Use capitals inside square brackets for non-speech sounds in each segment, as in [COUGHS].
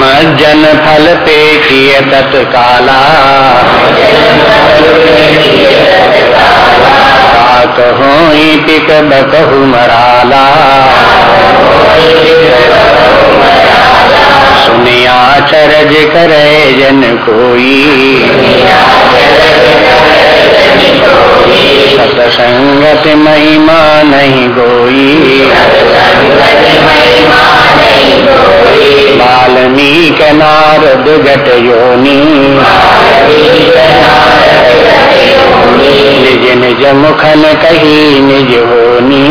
मज्जन फल पे किय तत्काला कहो पिक बकहु मराला। सुनिया चरज करे जन कोई। सतसंगत महिमा नहीं गोई वाल्मीक नारद गट योनी। निज निज मुखन कही निज होनी।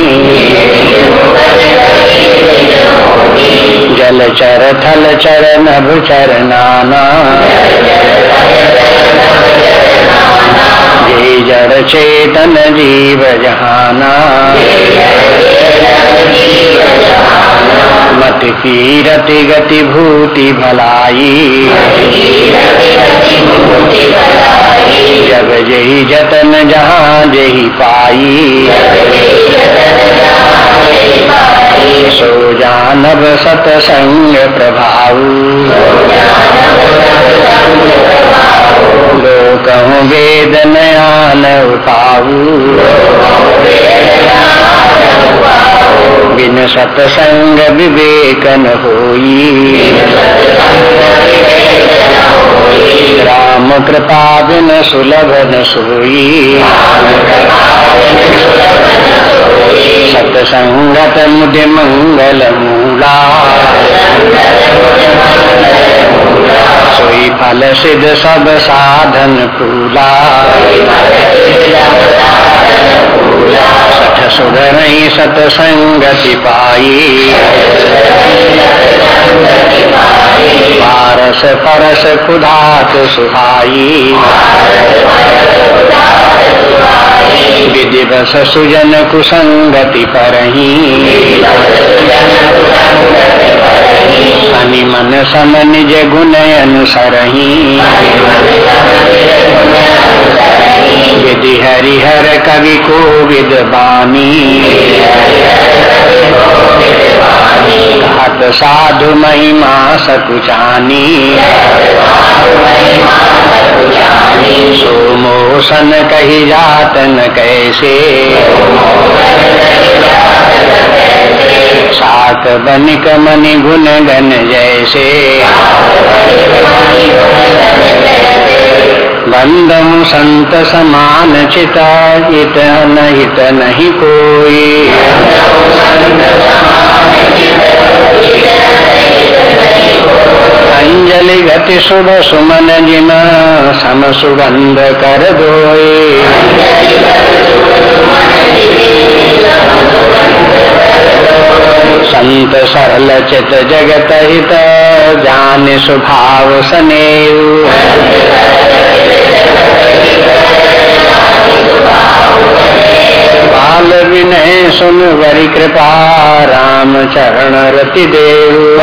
जल चर थल चर नभ चर नाना जय जड़ चेतन जीव जहाना। मत की रति गति भूति भलाई। जग जही जतन जहाँ जही पाई। सो जानब सतसंग प्रभाव लोकहूँ उठाऊ। बिन सतसंग विवेकन होई। राम कृपा बिन सुलभ न सोई। सतसंगत मुझे मंगल सोई फल सिद्ध सब साधन फूला। सठ सुधर सतसंगति पाई पारस परस कुधात सुहाई विधिवस सुजन कुसंगति परही शनि मन सम निज गुण अनुसरही विधि हरिहर कवि को विद कहत साधु महिमा सकुचानी सोमोसन कही जात न कैसे। साक बनिक मनि गुण गन जैसे। बंदम संत समान चिता हित नहित नहीं कोई अंजलि गति शुभ सुमन जिम सम सुगंध कर दोए संत सरल चित जगत हित, जान स्वभाव सनेऊ बाल विनय सुन वरि कृपा, राम चरण रति देव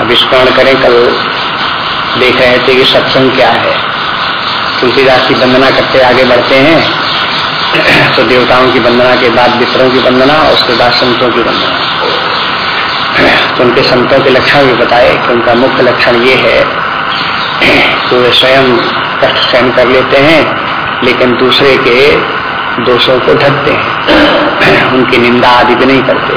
अब करें कल देख रहे थे कि सत्संग क्या है। तुलसीदास की वंदना करते आगे बढ़ते हैं। तो देवताओं की वंदना के बाद मित्रों की वंदना और उसके बाद संतों की वंदना। तो उनके संतों के लक्षण भी बताए कि उनका मुख्य लक्षण ये है कि वे स्वयं कष्ट सहन कर लेते हैं, लेकिन दूसरे के दोषों को ढकते हैं। उनकी निंदा आदि भी नहीं करते।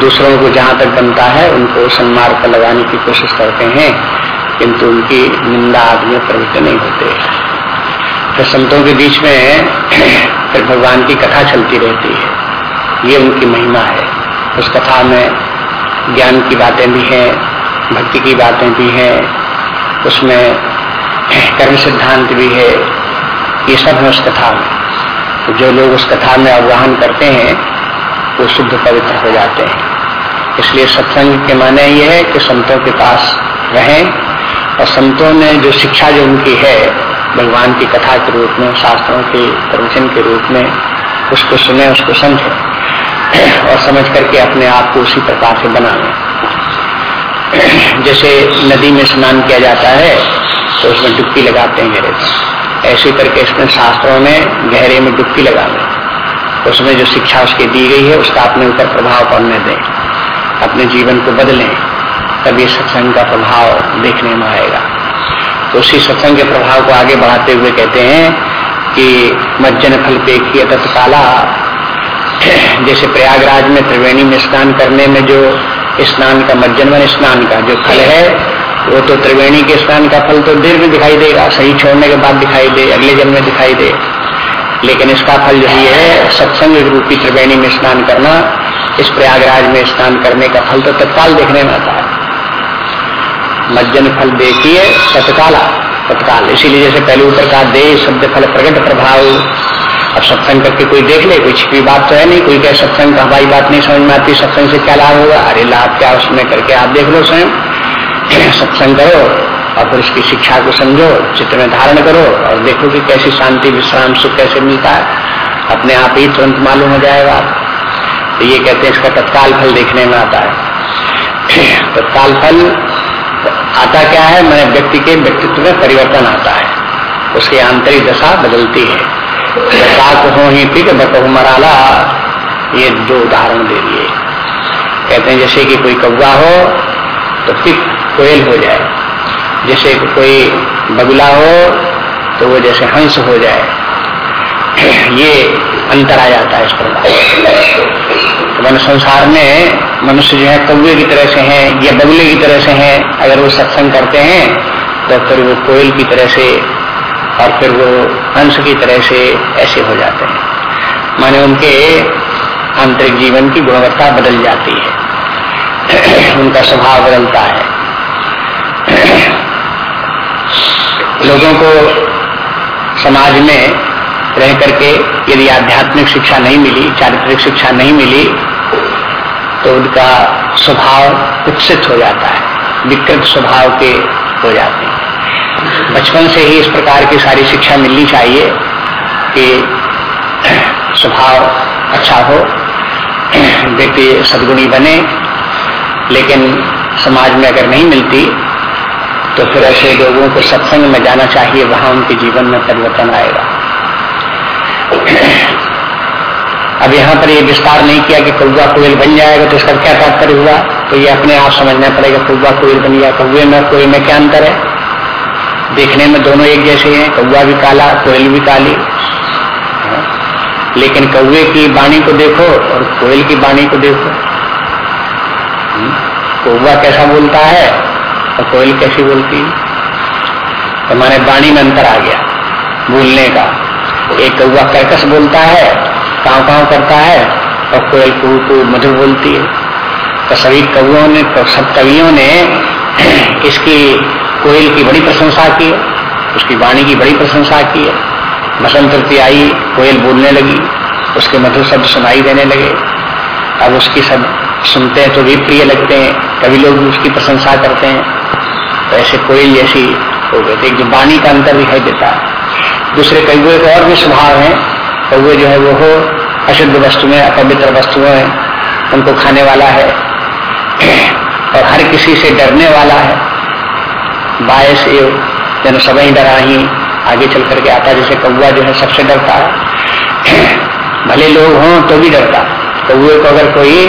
दूसरों को जहाँ तक बनता है, उनको सन्मार्ग लगाने की कोशिश करते हैं। किंतु उनकी निंदा आदि में प्रवृत्त नहीं होते। फिर संतों के बीच में [CLEARS THROAT] फिर भगवान की कथा चलती रहती है। ये उनकी महिमा है। उस कथा में ज्ञान की बातें भी हैं, भक्ति की बातें भी हैं, उसमें [CLEARS THROAT] कर्म सिद्धांत भी है। ये सब है उस कथा में। तो जो लोग उस कथा में अवगाहन करते हैं, वो शुद्ध पवित्र हो जाते हैं। इसलिए सत्संग के माने ये है कि संतों के पास रहें और संतों ने जो शिक्षा जो उनकी है, भगवान की कथा के रूप में, शास्त्रों के प्रवचन के रूप में, उसको सुने, उसको समझे और समझ करके अपने आप को उसी प्रकार से बना लें। जैसे नदी में स्नान किया जाता है तो उसमें डुबकी लगाते हैं गहरे ऐसे करके इसमें शास्त्रों में गहरे में डुबकी लगा लें। उसमें जो शिक्षा उसकी दी गई है, उसका अपने ऊपर प्रभाव पड़ने दें। अपने जीवन को बदलें। तभी सत्संग का प्रभाव देखने में आएगा। तो उसी सत्संग के प्रभाव को आगे बढ़ाते हुए कहते हैं कि मज्जन फल पेखी तत्काला। जैसे प्रयागराज में त्रिवेणी में स्नान करने में जो स्नान का मज्जन मन स्नान का जो फल है, वो तो त्रिवेणी के स्नान का फल तो देर दिखाई देगा, सही छोड़ने के बाद दिखाई दे, अगले जन्म में दिखाई दे। लेकिन इसका फल जो है, सत्संग रूपी त्रिवेणी में स्नान करना, इस प्रयागराज में स्नान करने का फल तो तत्काल देखने में आता है। मज्जन फल देखिए, तत्काला, तत्काल। इसीलिए जैसे पहले ऊपर कहा दे, शब्द फल प्रकट प्रभाव। अब सत्संग करके कोई देख ले, कोई छिपी बात तो है नहीं, कोई कहे सत्संग का हमारी बात नहीं समझ में आती, सत्संग से क्या लाभ होगा? अरे लाभ क्या उसमें करके आप देख लो स्वयं। [CLEARS THROAT] सत्संग करो और फिर उसकी शिक्षा को समझो, चित्त में धारण करो और देखो कि कैसी शांति, विश्राम, सुख कैसे मिलता है। अपने आप ही तुरंत मालूम हो जाएगा। तो ये कहते हैं इसका तत्काल फल देखने में आता है। [CLEARS THROAT] तत्काल फल आता क्या है? मैंने व्यक्ति के व्यक्तित्व में परिवर्तन आता है। उसकी आंतरिक दशा बदलती है। हो ही बतहु मराला, ये दो उदाहरण दे दिए। कहते हैं, जैसे कि कोई कौवा हो तो पिक कोयल हो जाए। जैसे कोई बगुला हो तो वो जैसे हंस हो जाए। ये अंतर आ जाता है इस प्रकार। तो मन संसार में मनुष्य जो है कौए की तरह से हैं, या बगुले की तरह से हैं, अगर वो सत्संग करते हैं तो फिर वो कोयल की तरह से और फिर वो हंस की तरह से ऐसे हो जाते हैं। माने उनके आंतरिक जीवन की गुणवत्ता बदल जाती है। [CLEARS THROAT] उनका स्वभाव बदलता है। [CLEARS THROAT] लोगों को समाज में रह करके यदि आध्यात्मिक शिक्षा नहीं मिली, चारित्रिक शिक्षा नहीं मिली तो उनका स्वभाव कुत्सित हो जाता है, विकृत स्वभाव के हो जाते हैं। बचपन से ही इस प्रकार की सारी शिक्षा मिलनी चाहिए कि [CLEARS THROAT] स्वभाव अच्छा हो [CLEARS THROAT] व्यक्ति सदगुणी बने, लेकिन समाज में अगर नहीं मिलती तो फिर ऐसे लोगों को सत्संग में जाना चाहिए, वहाँ उनके जीवन में परिवर्तन आएगा। [COUGHS] अब यहाँ पर ये विस्तार नहीं किया कि कौआ कोयल बन जाएगा तो इसका क्या तात्पर्य हुआ? तो ये अपने आप समझना पड़ेगा कौआ कोयल बन गया कौए में कोयल में क्या अंतर है? देखने में दोनों एक जैसे हैं कौआ भी काला, कोयल भी काली। लेकिन कौए की बाणी को देखो और कोयल की बाणी को देखो। कौआ कैसा बोलता है और कोयल कैसी बोलती है? तो हमारे बाणी में अंतर आ गया, बोलने का। एक कौआ कर्कश बोलता है काव काव करता है, और कोयल कू कू मधुर बोलती है। तो सभी कौओं ने तो सब कवियों ने [CLEARS THROAT] इसकी कोयल की बड़ी प्रशंसा की है उसकी वाणी की बड़ी प्रशंसा की। है बसंत ऋतु आई, कोयल बोलने लगी, उसके मधुर शब्द सुनाई देने लगे। अब उसकी सब सुनते हैं तो भी प्रिय लगते हैं कभी लोग भी उसकी प्रशंसा करते हैं। तो ऐसे कोयल जैसी हो गए एक जो वाणी का अंतर दिखाई देता है। दूसरे कौए के और भी स्वभाव है कौए जो है वो हो, अशुद्ध वस्तु में अपवित्र वस्तुएँ हैं, उनको खाने वाला है, और हर किसी से डरने वाला है। बायस एव जन सब ही डरा ही, आगे चल करके आता जैसे कौआ जो है सबसे डरता है। भले लोग हों तो भी डरता कौए को अगर कोई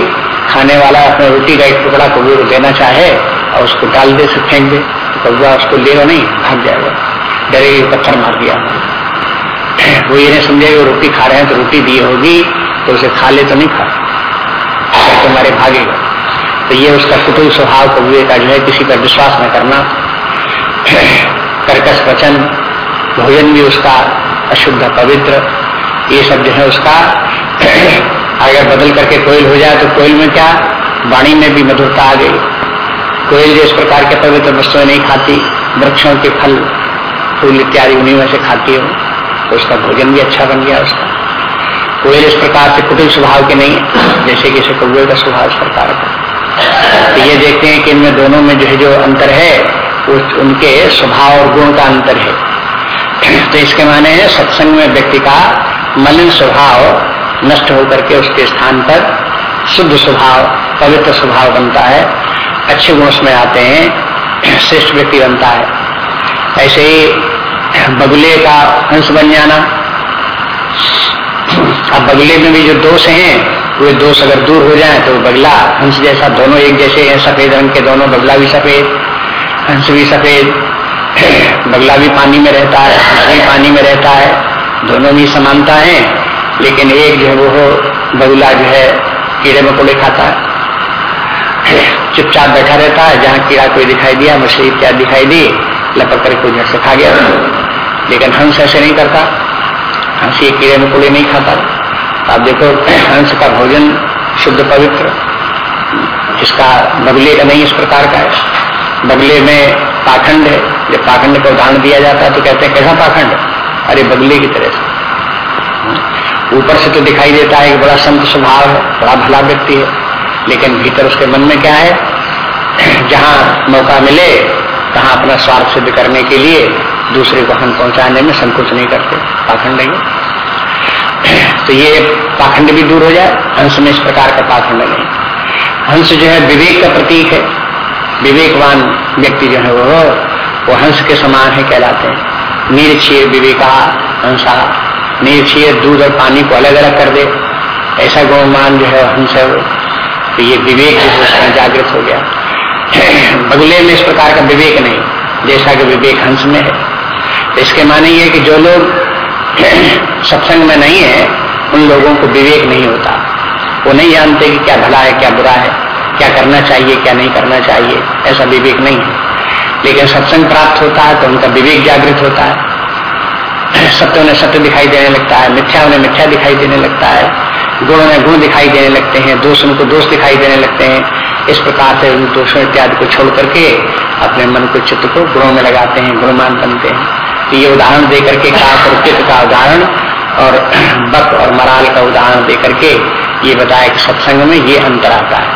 खाने वाला अपने रोटी का एक टुकड़ा कौए को देना चाहे, और उसको डाल दे से फेंक दे तो कौआ उसको ले नहीं, भाग जाएगा। डरे पत्थर मार दिया। वो ये नहीं समझेगा रोटी खा रहे हैं तो रोटी दी होगी तो उसे खा ले तो नहीं खा। तुम्हारे तो भागेगा तो ये उसका कुटुल स्वभाव कौए का जो है, किसी पर विश्वास न करना। कर्कश वचन, भोजन भी उसका अशुद्ध, पवित्र। ये सब जो है उसका अगर बदल करके कोयल हो जाए तो कोयल में क्या? वाणी में भी मधुरता आ गई। कोयल जो इस प्रकार के पवित्र वस्तुएँ नहीं खाती, वृक्षों के फल, फूल इत्यादि उन्हीं में से खाती हो। तो उसका भोजन भी अच्छा बन गया उसका। कोयल इस प्रकार से कुटिल स्वभाव के नहीं जैसे कि कौए का स्वभाव इस प्रकार का। तो ये देखते हैं कि इनमें दोनों में जो है, जो अंतर है उनके स्वभाव और गुण का अंतर है। तो इसके माने है, सत्संग में व्यक्ति का मलिन स्वभाव नष्ट होकर के उसके स्थान पर शुद्ध स्वभाव, पवित्र स्वभाव बनता है। अच्छे गुण उसमें आते हैं, श्रेष्ठ व्यक्ति बनता है। ऐसे ही बगुले का हंस बन जाना। अब बगले में भी जो दोष हैं, वे दोष अगर दूर हो जाए तो बगला हंस जैसा दोनों एक जैसे हैं, सफ़ेद रंग के दोनों, बगला भी सफ़ेद हंस भी सफ़ेद, बगला भी पानी में रहता है हंस भी पानी में रहता है, दोनों में समानता है, लेकिन एक जो है वो बगुला जो है, कीड़े मकोड़े खाता है। चुपचाप बैठा रहता है, जहाँ कीड़ा कोई दिखाई दिया, मछली इत्यादि दिखाई दी, लपक कर कोई झट से खा गया। लेकिन हंस ऐसे नहीं करता। हंस ये कीड़े मकोड़े नहीं खाता आप देखो, हंस का भोजन शुद्ध पवित्र इसका बगले का नहीं इस प्रकार का है। बगले में पाखंड है। जब पाखंड का उदाहरण दिया जाता है तो कहते हैं, कैसा पाखंड? अरे, बगले की तरह से। ऊपर से तो दिखाई देता है एक बड़ा संत स्वभाव है, बड़ा भला व्यक्ति है। लेकिन भीतर उसके मन में क्या है? जहाँ मौका मिले कहा अपना स्वार्थ सिद्ध करने के लिए दूसरे को हम पहुँचाने में संकोच नहीं करते। पाखंड नहीं तो ये पाखंड भी दूर हो जाए हंस में इस प्रकार का पाखंड नहीं। हंस जो है विवेक का प्रतीक है। विवेकवान व्यक्ति जो है वो वो हंस के समान है कहलाते हैं। निरक्षीय विवेका हंसा निरक्षीय दूध और पानी को अलग अलग कर दे। ऐसा गौमान जो है हंस है तो ये विवेक जो है जागृत हो गया। [CLEARS THROAT] बगले में इस प्रकार का विवेक नहीं। जैसा कि विवेक हंस में है। तो इसके माने ये कि जो लोग सत्संग में नहीं है, उन लोगों को विवेक नहीं होता। वो नहीं जानते कि क्या भला है, क्या बुरा है, क्या करना चाहिए, क्या नहीं करना चाहिए, ऐसा विवेक नहीं है। लेकिन सत्संग प्राप्त होता है तो उनका विवेक जागृत होता है। सत्य उन्हें सत्य दिखाई देने लगता है, मिथ्या उन्हें मिथ्या दिखाई देने लगता है, गुण उन्हें गुण दिखाई देने लगते हैं, दोष उनको दोष दिखाई देने लगते हैं। इस प्रकार से दोषों इत्यादि को छोड़ करके अपने मन को चित्त को गुणों में लगाते हैं गुणमान बनते हैं। तो ये उदाहरण दे करके काक और चित्त का उदाहरण और [CLEARS THROAT] बक और मराल का उदाहरण दे करके ये बताया कि सत्संग में ये अंतर आता है।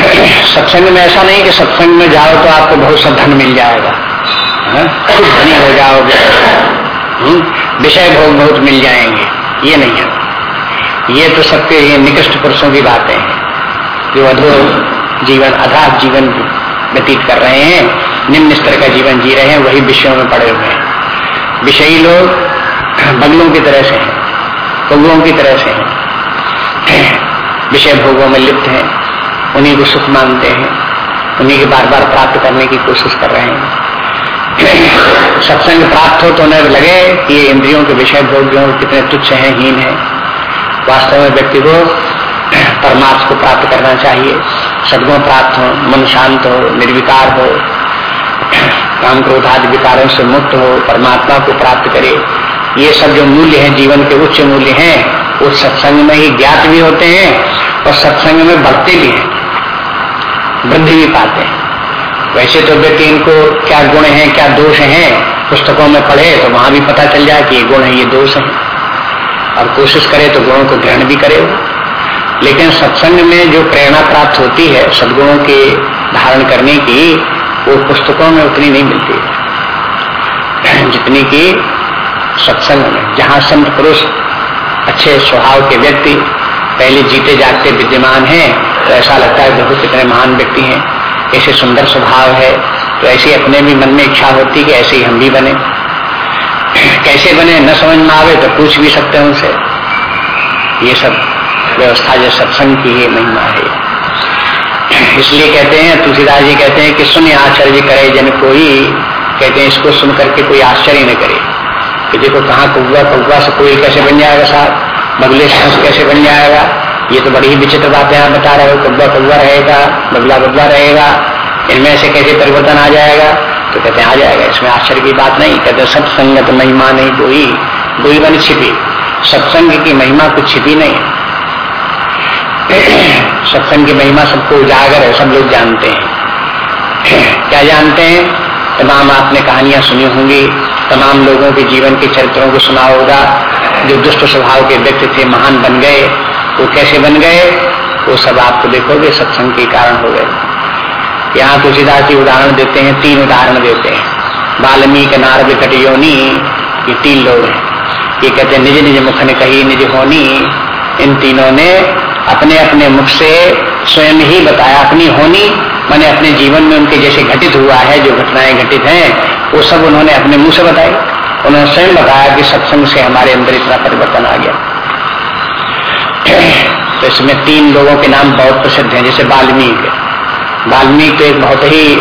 [CLEARS THROAT] सत्संग में ऐसा नहीं कि सत्संग में जाओ तो आपको बहुत सा धन मिल जाएगा। हाँ? धनी हो जाओगे। हम्म? विषय भोग बहुत मिल जाएँगे। ये नहीं है। ये तो सबके ये निकृष्ट पुरुषों की बातें हैं। जो अधो जीवन अधा जीवन व्यतीत कर रहे हैं, निम्न स्तर का जीवन जी रहे हैं, वही विषयों में पड़े हुए हैं। विषयी लोग बगलों की तरह से हैं कौओं की तरह से हैं। विषय भोगों में लिप्त हैं, उन्हीं को सुख मानते हैं, उन्हीं के बार बार प्राप्त करने की कोशिश कर रहे हैं। सत्संग प्राप्त हो तो उन्हें लगे कि ये इंद्रियों के विषय भोग जो कितने तुच्छ हैं, हीन है। वास्तव में व्यक्ति को परमार्थ को प्राप्त करना चाहिए। सदगुण प्राप्त हो, मन शांत हो, निर्विकार हो, काम क्रोध आदि विकारों से मुक्त हो, परमात्मा को प्राप्त करे। ये सब जो मूल्य है, जीवन के उच्च मूल्य हैं उस सत्संग में ही ज्ञात भी होते हैं और सत्संग में बढ़ते भी हैं। वृद्धि भी पाते हैं। वैसे तो व्यक्ति इनको क्या गुण है, क्या दोष हैं, पुस्तकों में पढ़े तो वहाँ भी पता चल जाए कि ये गुण है, ये दोष है। और कोशिश करे तो गुणों को ग्रहण भी करे। लेकिन सत्संग में जो प्रेरणा प्राप्त होती है, सदगुणों के धारण करने की, वो पुस्तकों में उतनी नहीं मिलती [CLEARS THROAT] जितनी की सत्संग में। जहाँ संत पुरुष अच्छे स्वभाव के व्यक्ति, पहले जीते जागते विद्यमान हैं तो ऐसा लगता है बहुत कितने महान व्यक्ति हैं। ऐसे सुंदर स्वभाव है। तो ऐसे अपने भी मन में इच्छा होती कि ऐसे ही हम भी बने। [CLEARS THROAT] कैसे बने, न समझ में आवे तो पूछ भी सकते हैं उनसे। ये सब व्यवस्था जो सत्संग की ही महिमा है। इसलिए कहते हैं, तुलसीदास जी कहते हैं कि सुन आश्चर्य करे, जन कोई कहते हैं, इसको सुन करके कोई आश्चर्य न करे। कि देखो कहाँ कौआ कौआ से कोई कैसे बन जाएगा साहब? बगले से कैसे बन जाएगा? ये तो बड़ी ही विचित्र बातें आप बता रहे हो कब्बा कब्बा रहेगा, बगला बगला रहेगा, इनमें से कैसे परिवर्तन आ जाएगा? तो कहते आ जाएगा, इसमें आश्चर्य की बात नहीं, कहते सत्संगत महिमा नहीं कोई कोई बन छिपी। सत्संग की महिमा कुछ छिपी नहीं। सत्संग की महिमा सबको उजागर है, सब लोग जानते हैं। क्या जानते हैं? तमाम आपने कहानियाँ सुनी होंगी। तमाम लोगों के जीवन के चरित्रों को सुना होगा। जो दुष्ट स्वभाव के व्यक्ति थे, महान बन गए। वो कैसे बन गए? वो सब आपको देखोगे, सत्संग के कारण हो गए। यहाँ तुलसीदास जी उदाहरण देते हैं, तीन उदाहरण देते हैं। वाल्मीकि, नारद, कटियोनी, ये तीन लोग हैं। ये कहते हैं, निज निज मुख ने कही, निज होनी। इन तीनों ने अपने अपने मुख से स्वयं ही बताया, अपनी होनी, मैंने अपने जीवन में उनके जैसे घटित हुआ है, जो घटनाएँ घटित हैं, वो सब उन्होंने अपने मुँह से बताई। उन्होंने स्वयं बताया कि सत्संग से हमारे अंदर इतना परिवर्तन आ गया। तो इसमें तीन लोगों के नाम बहुत प्रसिद्ध हैं, जैसे वाल्मीकि। वाल्मीकि तो एक बहुत ही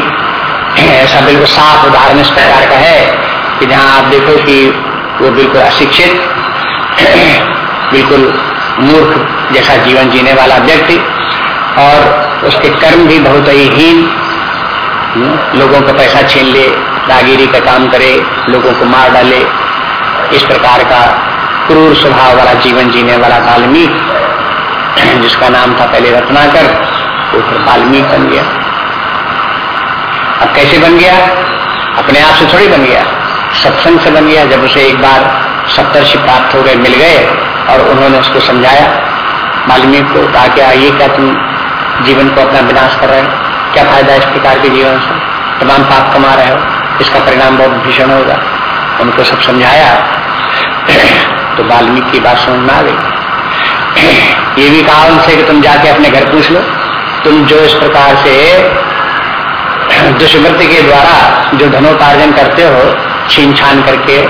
ऐसा बिल्कुल साफ़ उदाहरण इस प्रकार का है कि जहाँ आप देखो कि वो बिल्कुल अशिक्षित, बिल्कुल मूर्ख जैसा जीवन जीने वाला व्यक्ति और उसके कर्म भी बहुत ही हीन। लोगों का पैसा छीन ले रागिरी का काम करे, लोगों को मार डाले। इस प्रकार का क्रूर स्वभाव वाला जीवन जीने वाला वाल्मीकि, जिसका नाम था पहले रत्नाकर, वो फिर वाल्मीकि बन गया। अब कैसे बन गया? अपने आप से थोड़ी बन गया। सत्संग से बन गया। जब उसे एक बार सप्तर्षि प्राप्त हो गए, मिल गए और उन्होंने उसको समझाया। वाल्मीकि को कहा क्या ये क्या तुम जीवन को अपना विनाश कर रहे हो? क्या फ़ायदा इस प्रकार के जीवन से? तमाम पाप कमा रहे हो। इसका परिणाम बहुत भीषण होगा। उनको सब समझाया। [CLEARS THROAT] तो वाल्मीकि की बात समझ में आ गई। [CLEARS THROAT] ये भी कहा उनसे कि तुम जाके अपने घर पूछ लो। तुम जो इस प्रकार से [CLEARS THROAT] दुष्वृत्ति के द्वारा जो धनोपार्जन करते हो छीन छान करके,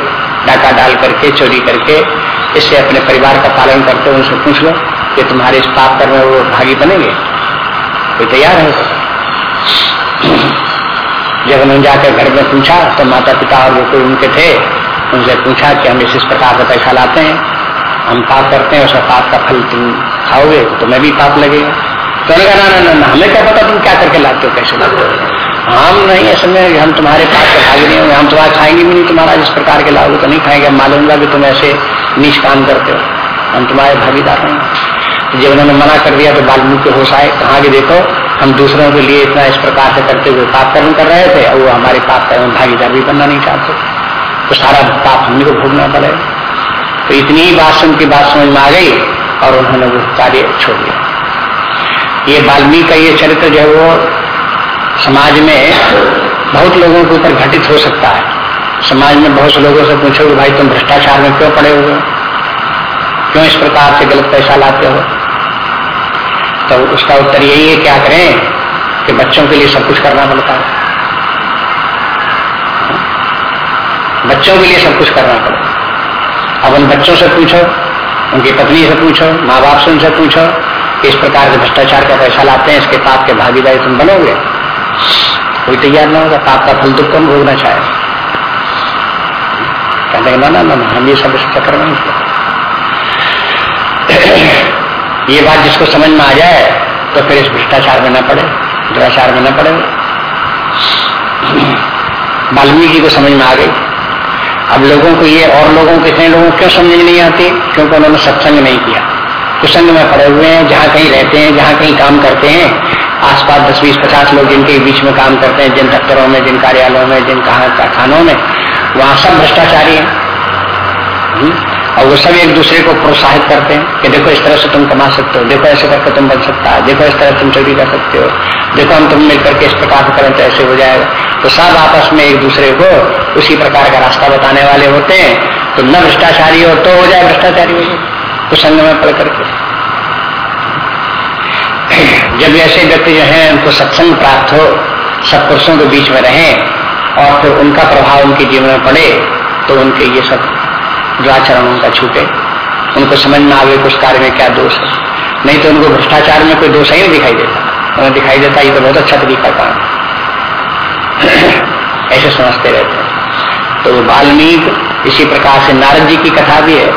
डाका डाल करके, चोरी करके इससे अपने परिवार का पालन करते हो उनसे पूछ लो कि तुम्हारे इस पाप कर में वो भागी बनेंगे। कोई तैयार है? जब उन्होंने जाकर घर में पूछा तो माता पिता और वो कोई उनके थे, उनसे पूछा कि हम इस इस प्रकार का पैसा लाते हैं, हम पाप करते हैं, उसका पाप का फल तुम खाओगे तो मैं भी पाप लगेगा। तो उन्होंने कहा, ना ना ना हमें क्या पता तुम क्या करके लाते हो कैसे लाते हो? हम नहीं, ऐसे में हम तुम्हारे पाप से भाग नहीं होंगे, हम तुम्हारा खाएँगे भी नहीं, तुम्हारा जिस प्रकार के लाओगे तो नहीं खाएँगे। मालूँगा कि तुम ऐसे नीच काम करते हो। हम तुम्हारे भागीदार हैं। तो जब उन्होंने मना कर दिया तो वाल्मीकि होश आए। कहा कि देखो, हम दूसरों के लिए इतना इस प्रकार से करते हुए पाप कर्म कर रहे थे और वो हमारे पाप कर्म भागीदार भी बनना नहीं चाहते। तो सारा पाप हमने को भोगना पड़ेगा तो इतनी ही बात सुन की बात समझ में आ गई और उन्होंने वो कार्य छोड़ दिया। ये वाल्मीकि का ये चरित्र जो है वो समाज में बहुत लोगों के ऊपर घटित हो सकता है। समाज में बहुत से लोगों से पूछो कि भाई तुम भ्रष्टाचार में क्यों पड़े हुए क्यों इस प्रकार से गलत पैसा लाते हो? तो उसका उत्तर यही है क्या करें कि बच्चों के लिए सब कुछ करना पड़ता है। बच्चों के लिए सब कुछ करना पड़ता अब उन बच्चों से पूछो, उनकी पत्नी से पूछो माँ बाप से उनसे पूछो कि इस प्रकार से भ्रष्टाचार का पैसा लाते हैं, इसके पाप के भागीदारी तुम बनोगे? कोई तैयार ना होगा, पाप का फल दुख कम भोगना चाहे कहते ना ना ना हम ये सब इस चक्कर में ये बात जिसको समझ में आ जाए तो फिर इस भ्रष्टाचार में न पड़े दुराचार में न पड़े वाल्मीकि को समझ में आ गई अब लोगों को ये और लोगों कितने लोगों क्यों समझ नहीं आती क्योंकि उन्होंने सत्संग नहीं किया कुसंग में पड़े हुए हैं जहाँ कहीं रहते हैं जहाँ कहीं काम करते हैं आसपास दस बीस पचास लोग जिनके बीच में काम करते हैं, जिन दफ्तरों में, जिन कार्यालयों में, जिन कहा कारखानों में वहाँ सब भ्रष्टाचारी हैं। हम्म? और वो सब एक दूसरे को प्रोत्साहित करते हैं कि देखो इस तरह से तुम कमा सकते हो, देखो ऐसे करके तुम बन सकता है, देखो इस तरह तुम चोरी कर सकते हो, देखो हम तुम मिलकर के इस प्रकार से करें तो ऐसे हो जाएगा। तो सब आपस में एक दूसरे को उसी प्रकार का रास्ता बताने वाले होते हैं। तो न भ्रष्टाचारी हो तो हो जाए भ्रष्टाचारी हो जाए। कुसंग में पढ़ करके जब ऐसे व्यक्ति जो है, उनको सत्संग प्राप्त हो, सब पुरुषों के बीच में रहे और फिर उनका प्रभाव उनके जीवन में पड़े तो उनके ये सब जो आचरण उनका छूटे। उनको समझ में आवे कुछ कार्य में क्या दोष है। नहीं तो उनको भ्रष्टाचार में कोई दोष ही नहीं दिखाई देता। उन्हें दिखाई देता, ये तो बहुत अच्छा तरीका काम। [CLEARS THROAT] ऐसे समझते रहते हैं। तो वाल्मीकि, इसी प्रकार से नारद जी की कथा भी है।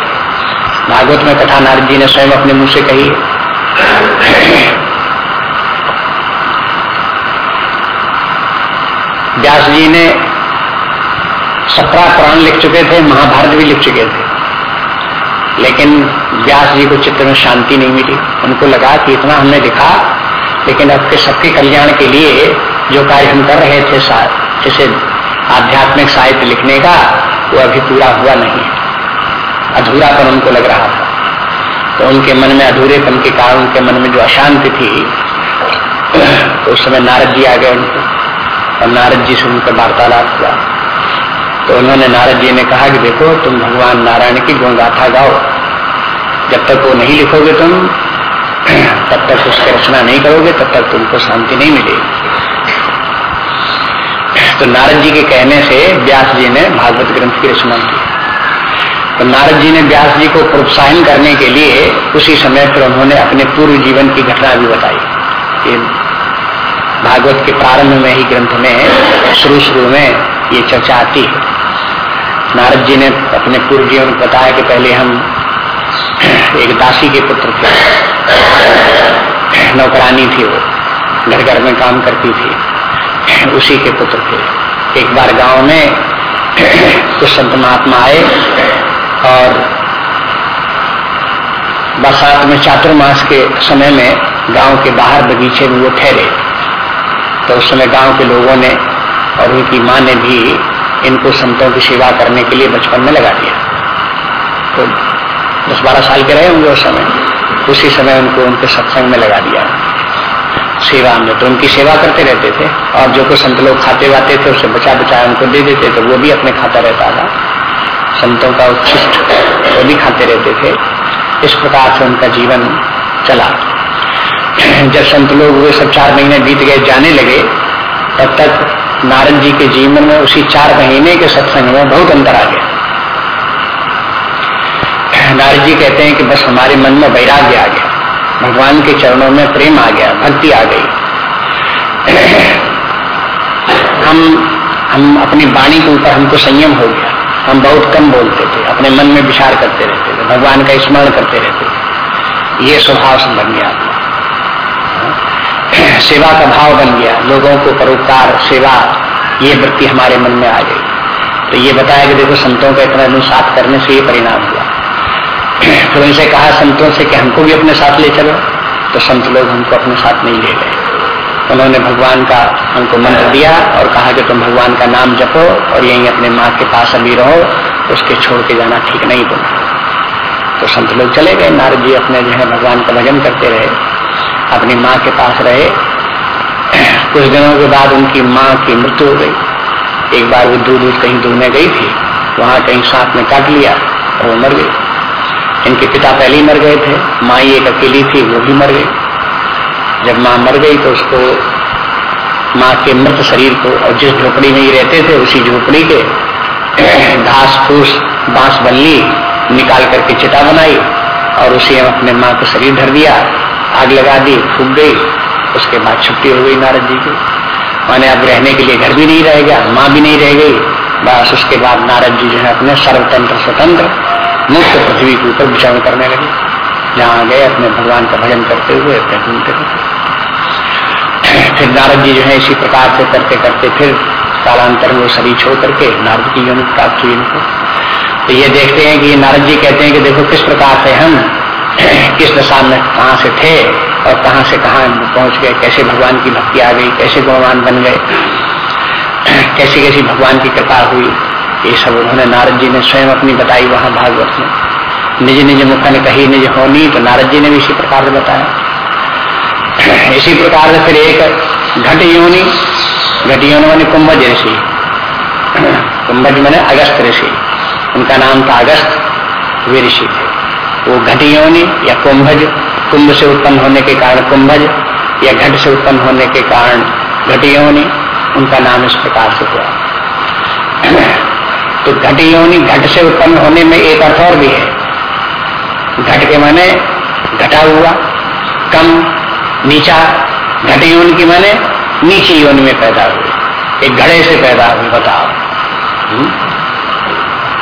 भागवत में कथा नारद जी ने स्वयं अपने मुँह से कही। [CLEARS THROAT] व्यास जी ने सत्रह पुराण लिख चुके थे, महाभारत भी लिख चुके थे। लेकिन व्यास जी को चित्र में शांति नहीं मिली। उनको लगा कि इतना हमने लिखा, लेकिन अब सबके कल्याण के लिए जो कार्य हम कर रहे थे जैसे आध्यात्मिक साहित्य लिखने का, वो अभी पूरा हुआ नहीं। अधूरापन उनको लग रहा था। तो उनके मन में अधूरेपन के कारण, उनके मन में जो अशांति थी तो उस समय नारद जी आ गए उनको। और नारद जी से उनका वार्तालाप हुआ तो उन्होंने नारद जी ने कहा कि देखो, तुम भगवान नारायण की गुणगाथा गाओ। जब तक वो नहीं लिखोगे तुम, तब तक उसकी रचना नहीं करोगे, तब तक तुमको शांति नहीं मिलेगी। तो नारद जी के कहने से व्यास जी ने भागवत ग्रंथ की रचना की। तो नारद जी ने व्यास जी को प्रोत्साहन करने के लिए उसी समय पर उन्होंने अपने पूर्व जीवन की घटना भी बताई भागवत के प्रारंभ में ही ग्रंथ में, शुरू शुरू में ये चर्चा आती है। नारद जी ने अपने पूर्व जीवन को बताया कि पहले हम एक दासी के पुत्र थे। नौकरानी थी वो घर घर में काम करती थी। उसी के पुत्र थे। एक बार गाँव में कुछ संत महात्मा आए और बरसात में चातुर्मास के समय में गाँव के बाहर बगीचे में वो ठहरे। तो उस समय गाँव के लोगों ने और उनकी माँ ने भी इनको संतों की सेवा करने के लिए बचपन में लगा दिया। तो दस बारह साल के रहे होंगे उस समय। उसी समय उनको, उनके सत्संग में लगा दिया। सेवा में तो उनकी सेवा करते रहते थे। और जो कुछ संत लोग खाते वाते थे, उसे बचा बचा उनको दे देते तो वो भी अपने खाता रहता था। संतों का उच्छिष्ट वो भी खाते रहते थे। इस प्रकार से उनका जीवन चला। जब संत लोग हुए, सब चार महीने बीत गए, जाने लगे, तब तक नारद जी के जीवन में उसी चार महीने के सत्संग में बहुत अंतर आ गया। नारद जी कहते हैं कि बस हमारे मन में वैराग्य आ गया। भगवान के चरणों में प्रेम आ गया, भक्ति आ गई। हम हम अपनी वाणी के ऊपर हमको संयम हो गया। हम बहुत कम बोलते थे, अपने मन में विचार करते रहते थे, भगवान का स्मरण करते रहते थे। ये स्वभाव बन गया सेवा का भाव बन गया। लोगों को परोपकार, सेवा, ये वृत्ति हमारे मन में आ गई। तो ये बताया कि देखो, संतों का इतना अनुसात करने से ये परिणाम हुआ। फिर उनसे कहा, संतों से कि हमको भी अपने साथ ले चलो। तो संत लोग हमको अपने साथ नहीं ले गए। उन्होंने भगवान का हमको मंत्र दिया और कहा कि तुम भगवान का नाम जपो और यहीं अपने माँ के पास अभी रहो, उसके छोड़ के जाना ठीक नहीं तुम तो संत लोग चले गए। नारद जी अपने जो है, भगवान का भजन करते रहे। अपनी माँ के पास रहे। कुछ दिनों के बाद उनकी माँ की मृत्यु हो गई। एक बार वो दूध दूध कहीं दूधने गई थी। वहाँ कहीं सांप में काट लिया और वो मर गई। इनके पिता पहले ही मर गए थे। माँ ही एक अकेली थी, वो भी मर गई। जब माँ मर गई तो उसको माँ के मृत शरीर को और जिस झोपड़ी में ही रहते थे, उसी झोपड़ी के घास फूस, बाँस बल्ली निकाल करके चिता बनाई और उसी हम अपने माँ को शरीर धर दिया। आग लगा दी, फूक गई। उसके बाद छुट्टी हो गई नारद जी की। माने अब रहने के लिए घर भी नहीं रह गया माँ भी नहीं रह गई। बस उसके बाद नारद जी जो है अपने सर्वतंत्र स्वतंत्र मुक्त पृथ्वी के ऊपर विचरण करने लगे। जहाँ गए, अपने भगवान का भजन करते हुए, अपने घूमते फिर नारद जी जो है इसी प्रकार से करते करते फिर कालांतर में शरीर छोड़ करके नारद की यूनिट प्राप्त हुई इनको। तो ये देखते हैं कि नारद जी कहते हैं कि देखो किस प्रकार से हम किस दशा में कहाँ से थे और कहाँ से कहाँ पहुँच गए? कैसे भगवान की भक्ति आ गई? कैसे गुणवान बन गए? कैसी कैसी भगवान की कृपा हुई? ये सब उन्होंने नारद जी ने स्वयं अपनी बताई वहाँ भागवत में। निज निज मुख ने कही, निज होनी तो नारद जी ने भी इसी प्रकार से बताया। इसी प्रकार से फिर एक घट योनि घट योनि मैंने कुंभज ऋषि। कुंभज मैंने अगस्त ऋषि। उनका नाम था अगस्त वे ऋषि। थे वो घट योनि या कुंभज, कुंभ से उत्पन्न होने के कारण कुंभज, या घट से उत्पन्न होने के कारण घट योनि, उनका नाम इस प्रकार से हुआ। तो घट योनि घट से उत्पन्न होने में एक अर्थ और भी है। घट के माने घटा हुआ, कम, नीचा, घट योनि की माने नीची योनि में पैदा हुए। एक घड़े से पैदा हुए, बताओ। हम्म?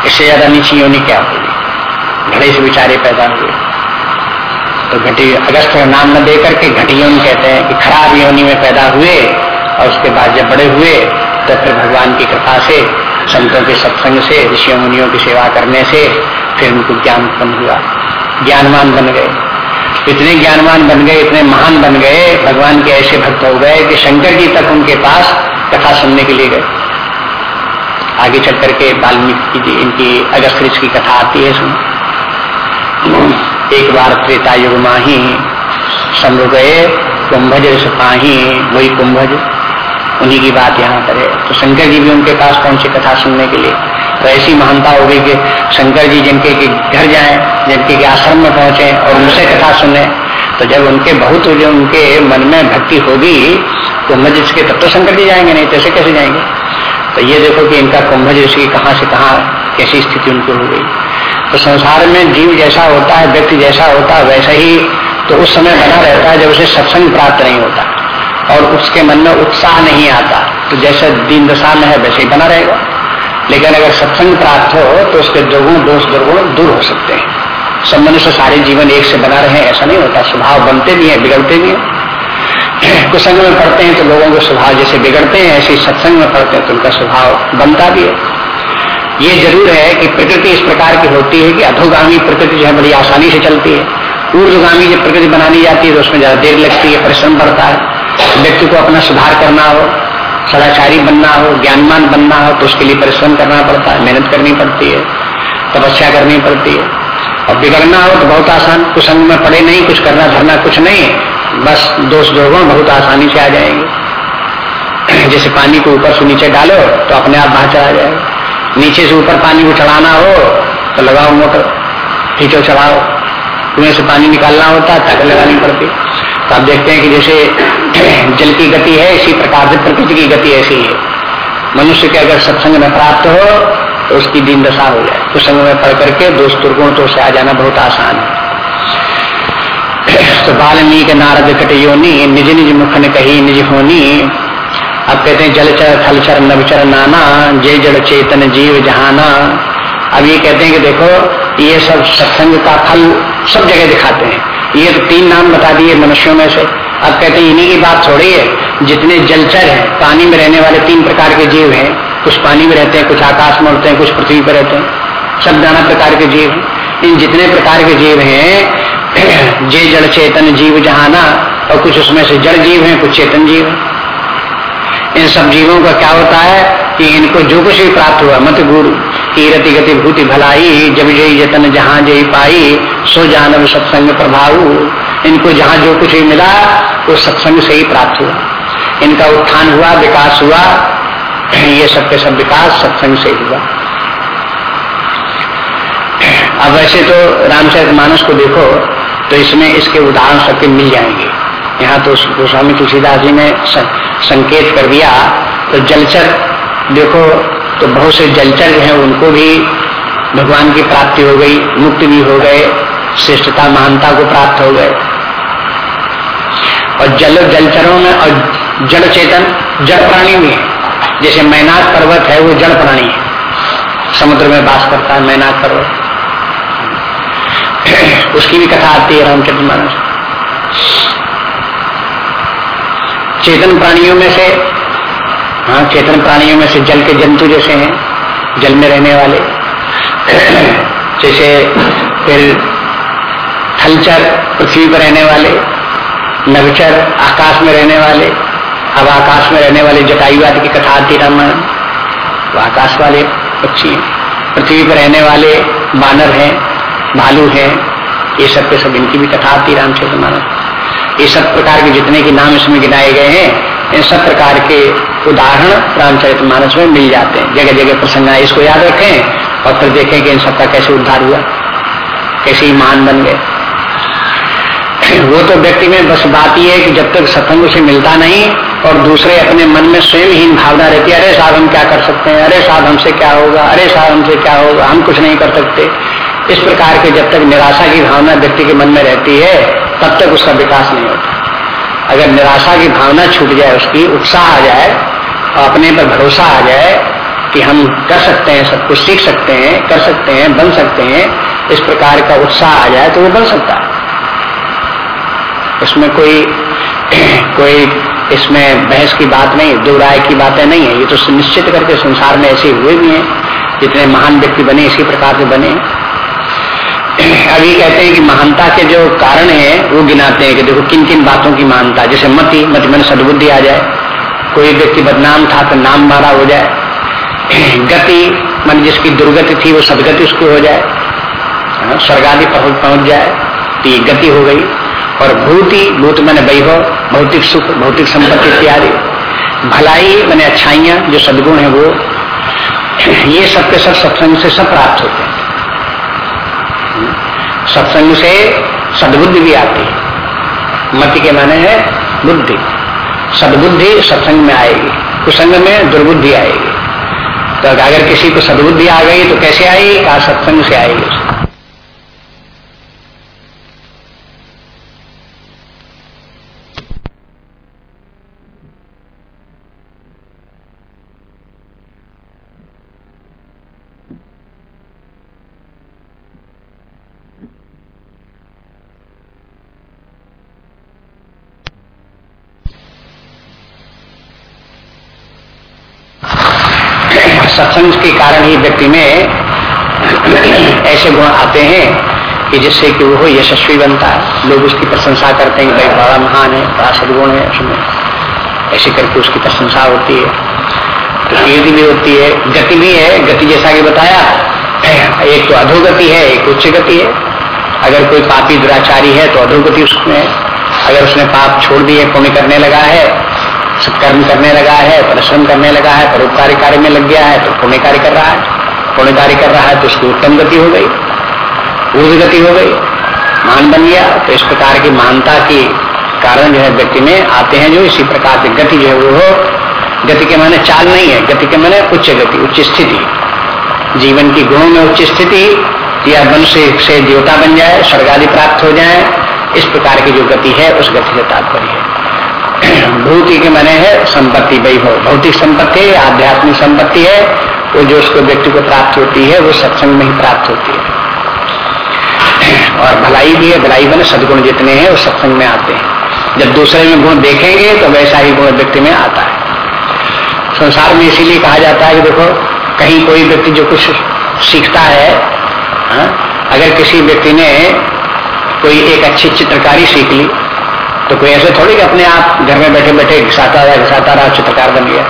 इससे ज़्यादा नीची योनि क्या होगी घड़े से बिचारे पैदा हुए। तो घटी, अगस्त का नाम न देकर के योनि कहते हैं कि खराब योनि में पैदा हुए और उसके बाद जब बड़े हुए तो फिर भगवान की कृपा से, संतों के सत्संग से, ऋषियों, मुनियों की सेवा करने से फिर उनको ज्ञान उत्पन्न हुआ। ज्ञानवान बन गए। इतने ज्ञानवान बन गए, इतने महान बन गए, भगवान के ऐसे भक्त हो गए कि शंकर जी तक उनके पास कथा सुनने के लिए गए। आगे चल करके वाल्मीकि जी, इनकी अगस्त की कथा आती है इसमें एक बार त्रेता युग माही समझ गए, कुंभज सिपाही वही कुंभज। उन्हीं की बात यहाँ है। तो शंकर जी भी उनके पास पहुँचे कथा सुनने के लिए। तो ऐसी महानता हो गई कि शंकर जी जिनके के घर जाए, जिनके के आश्रम में पहुँचे और उनसे कथा सुने। तो जब उनके बहुत जो उनके मन में भक्ति होगी कुंभ के, तब तो शंकर जी जाएँगे, नहीं तो कैसे जाएँगे? तो ये देखो कि इनका कुंभ ऋषि कहाँ से कहाँ, कैसी स्थिति उनको हो गई। तो संसार में जीव जैसा होता है, व्यक्ति जैसा होता है, वैसा ही तो उस समय बना रहता है जब उसे सत्संग प्राप्त नहीं होता और उसके मन में उत्साह नहीं आता। तो जैसे दीन दशा में है, वैसे ही बना रहेगा। लेकिन अगर सत्संग प्राप्त हो तो उसके दुर्गुण, दोष दुर्गुण दूर हो सकते हैं। सब मनुष्य सारे जीवन एक से बना रहे ऐसा नहीं होता। स्वभाव बनते भी हैं, बिगड़ते भी हैं। [CLEARS THROAT] कुसंग में पढ़ते हैं तो लोगों के स्वभाव जैसे बिगड़ते हैं, ऐसे ही सत्संग में पढ़ते हैं तो उनका स्वभाव बनता भी है। ये ज़रूर है कि प्रकृति इस प्रकार की होती है कि अधोगामी प्रकृति जो है बड़ी आसानी से चलती है। ऊर्धगामी जब प्रकृति बनानी जाती है तो उसमें ज़्यादा देर लगती है, परिश्रम बढ़ता है। व्यक्ति को अपना सुधार करना हो, सदाचारी बनना हो ज्ञानमान बनना हो तो उसके लिए परिश्रम करना पड़ता है, मेहनत करनी पड़ती है, तपस्या करनी पड़ती है। और बिगड़ना हो तो बहुत आसान कुछ अंग में पड़े नहीं, कुछ करना धरना कुछ नहीं, बस दोष दुर्गुण बहुत आसानी से आ जाएँगे। जैसे पानी को ऊपर से नीचे डालो तो अपने आप बाहर चला जाएगा। नीचे से ऊपर पानी को चढ़ाना हो तो लगाओ मोटर खींचो चढ़ाओ कुएँ से पानी निकालना होता है ताकत लगानी पड़ती। तो आप देखते हैं कि जैसे [CLEARS THROAT] जल की गति है, इसी प्रकार से प्रकृति की गति ऐसी है। मनुष्य के अगर सत्संग में प्राप्त हो तो उसकी दीन दशा हो जाए। कुछ संग में पढ़ करके दोस्त दुर्गुण तो उसे आ जाना बहुत आसान है। [CLEARS THROAT] तो बाल्मीक नारद कट योनी निज निज मुख ने कही, निज होनी अब कहते हैं जलचर थलचर नवचर नाना, जय जड़ चेतन, जीव जहाना। अब ये कहते हैं कि देखो, ये सब सत्संग का फल सब जगह दिखाते हैं। ये तो तीन नाम बता दिए मनुष्यों में से। अब कहते हैं, इन्हीं की बात थोड़ी है। जितने जलचर हैं, पानी में रहने वाले तीन प्रकार के जीव हैं। कुछ पानी में रहते हैं, कुछ आकाश में उड़ते हैं, कुछ पृथ्वी पर रहते हैं। सब नाना प्रकार के जीव इन जितने प्रकार के जीव हैं जे जड़ चेतन, जीव जहाना, और कुछ उसमें से जड़ जीव हैं, कुछ चेतन जीव हैं। इन सब जीवों का क्या होता है कि इनको जो कुछ भी प्राप्त हुआ, मत गुरु कीरति गति भूति भलाई, जब जय जतन जहाँ जय पाई, सो जानव सत्संग प्रभाव इनको जहाँ जो कुछ भी मिला, वो सत्संग से ही प्राप्त हुआ। इनका उत्थान हुआ, विकास हुआ, ये सब के सब विकास सत्संग से हुआ। अब वैसे तो रामचरित मानस को देखो तो इसमें इसके उदाहरण सबके मिल जाएँगे। यहाँ तो गोस्वामी तुलसीदास जी ने संकेत कर दिया तो जलचर, देखो तो बहुत से जलचर जो है, उनको भी भगवान की प्राप्ति हो गई, मुक्ति भी हो गए, श्रेष्ठता, महानता को प्राप्त हो गए। और जल जलचरों में, और जड़ चेतन, जड़ प्राणी भी है। जैसे मैनाक पर्वत है, वो जड़ प्राणी है। समुद्र में बास करता है मैनाक पर्वत। [CLEARS THROAT] उसकी भी कथा आती है रामचंद्र मानस चेतन प्राणियों में से हाँ चेतन प्राणियों में से जल के जंतु जैसे हैं, जल में रहने वाले। [CLEARS THROAT] जैसे फिर थलचर पृथ्वी पर रहने वाले नवचर आकाश में रहने वाले, अब आकाश में रहने वाले जटायुवाद की कथा आती रामायण तो आकाश वाले पक्षी पृथ्वी पर रहने वाले बानर हैं, भालू हैं, ये सब के सब इनकी भी कथा आती रामचंद्र मानस ये सब प्रकार के जितने के नाम इसमें गिनाए गए हैं, इन सब प्रकार के उदाहरण रामचरित मानस में मिल जाते हैं। जगह जगह प्रसंग आए, इसको याद रखें और फिर देखें कि इन सबका कैसे उद्धार हुआ, कैसे ईमान बन गए। वो तो व्यक्ति में बस बात यह है कि जब तक सत्संग से मिलता नहीं और दूसरे अपने मन में स्वयं ही भावना रहती है, अरे साहब हम क्या कर सकते हैं, अरे साहब हमसे क्या होगा, अरे साहब हमसे क्या होगा, हम कुछ नहीं कर सकते। इस प्रकार के जब तक निराशा की भावना व्यक्ति के मन में रहती है तब तक उसका विकास नहीं होता। अगर निराशा की भावना छूट जाए, उसकी उत्साह आ जाए और अपने पर भरोसा आ जाए कि हम कर सकते हैं, सब कुछ सीख सकते हैं, कर सकते हैं, बन सकते हैं, इस प्रकार का उत्साह आ जाए तो वो बन सकता है। उसमें कोई [CLEARS THROAT] कोई इसमें बहस की बात नहीं दो राय की बातें नहीं है। ये तो सुनिश्चित करके संसार में ऐसे हुए भी हैं, जितने महान व्यक्ति बने, इसी प्रकार के बने। अभी कहते हैं कि महानता के जो कारण है वो गिनाते हैं कि देखो किन किन बातों की महानता जैसे मति मत मन सदबुद्धि आ जाए कोई व्यक्ति बदनाम था तो नाम मारा हो जाए [CLEARS THROAT] गति मान जिसकी दुर्गति थी वो सदगति उसकी हो जाए हाँ, स्वर्ग आदि पहुँच जाए तो गति हो गई। और भूति भूत मैंने वैभव भौतिक सुख भौतिक संपत्ति इत्यादि। भलाई मैंने अच्छाइयाँ जो सदगुण है वो [CLEARS THROAT] ये सब के सब सत्संग से सब प्राप्त होते हैं। सत्संग से सदबुद्धि भी आती है। मत के माने है बुद्धि। सदबुद्धि सत्संग में आएगी। कुसंग में दुर्बुद्धि आएगी। तो अगर किसी को सदबुद्धि आ गई तो कैसे आएगी? कहा, सत्संग से आएगी सत्संग के कारण ही व्यक्ति में ऐसे गुण आते हैं कि जिससे कि वो यशस्वी बनता है। लोग उसकी प्रशंसा करते हैं कि भाई बड़ा महान है, बड़ा सदगुण है, उसमें ऐसे करके उसकी प्रशंसा होती है। तो कीर्ति भी होती है। गति भी है। गति जैसा कि बताया, एक तो अधोगति है, एक उच्च गति है। अगर कोई पापी दुराचारी है तो अधोगति उसमें अगर उसने पाप छोड़ दिए, पुण्य करने लगा है कर्म करने लगा है, परिश्रम करने लगा है, परोपकारी कार्य में लग गया है तो पुण्य कार्य कर रहा है। पुण्य कार्य कर रहा है तो उसकी उत्तम गति हो गई, ऊर्ज गति हो गई। मान बन गया तो इस प्रकार की महानता की कारण जो है व्यक्ति में आते हैं जो इसी प्रकार की गति जो है वो गति के माने चाल नहीं है, गति के माने उच्च गति, उच्च स्थिति। जीवन की गुणों में उच्च स्थिति, या मनुष्य से देवता बन जाए, स्वर्गादि प्राप्त हो जाए, इस प्रकार की जो गति है, उस गति से तात्पर्य है। भूति के मने है, संपत्ति वैभव भौतिक संपत्ति है आध्यात्मिक संपत्ति है, वो जो उसको व्यक्ति को प्राप्त होती है, वो सत्संग में ही प्राप्त होती है। और भलाई भी है, भलाई बने, सदगुण जितने हैं, वो सत्संग में आते हैं। जब दूसरे में गुण देखेंगे तो वैसा ही गुण व्यक्ति में आता है। संसार में इसीलिए कहा जाता है कि देखो, कहीं कोई व्यक्ति जो कुछ सीखता है, हा? अगर किसी व्यक्ति ने कोई एक अच्छी चित्रकारी सीख ली तो कोई ऐसे थोड़ी कि अपने आप घर में बैठे बैठे घिसाता रहा घिसाता रहा चित्रकार बन गया।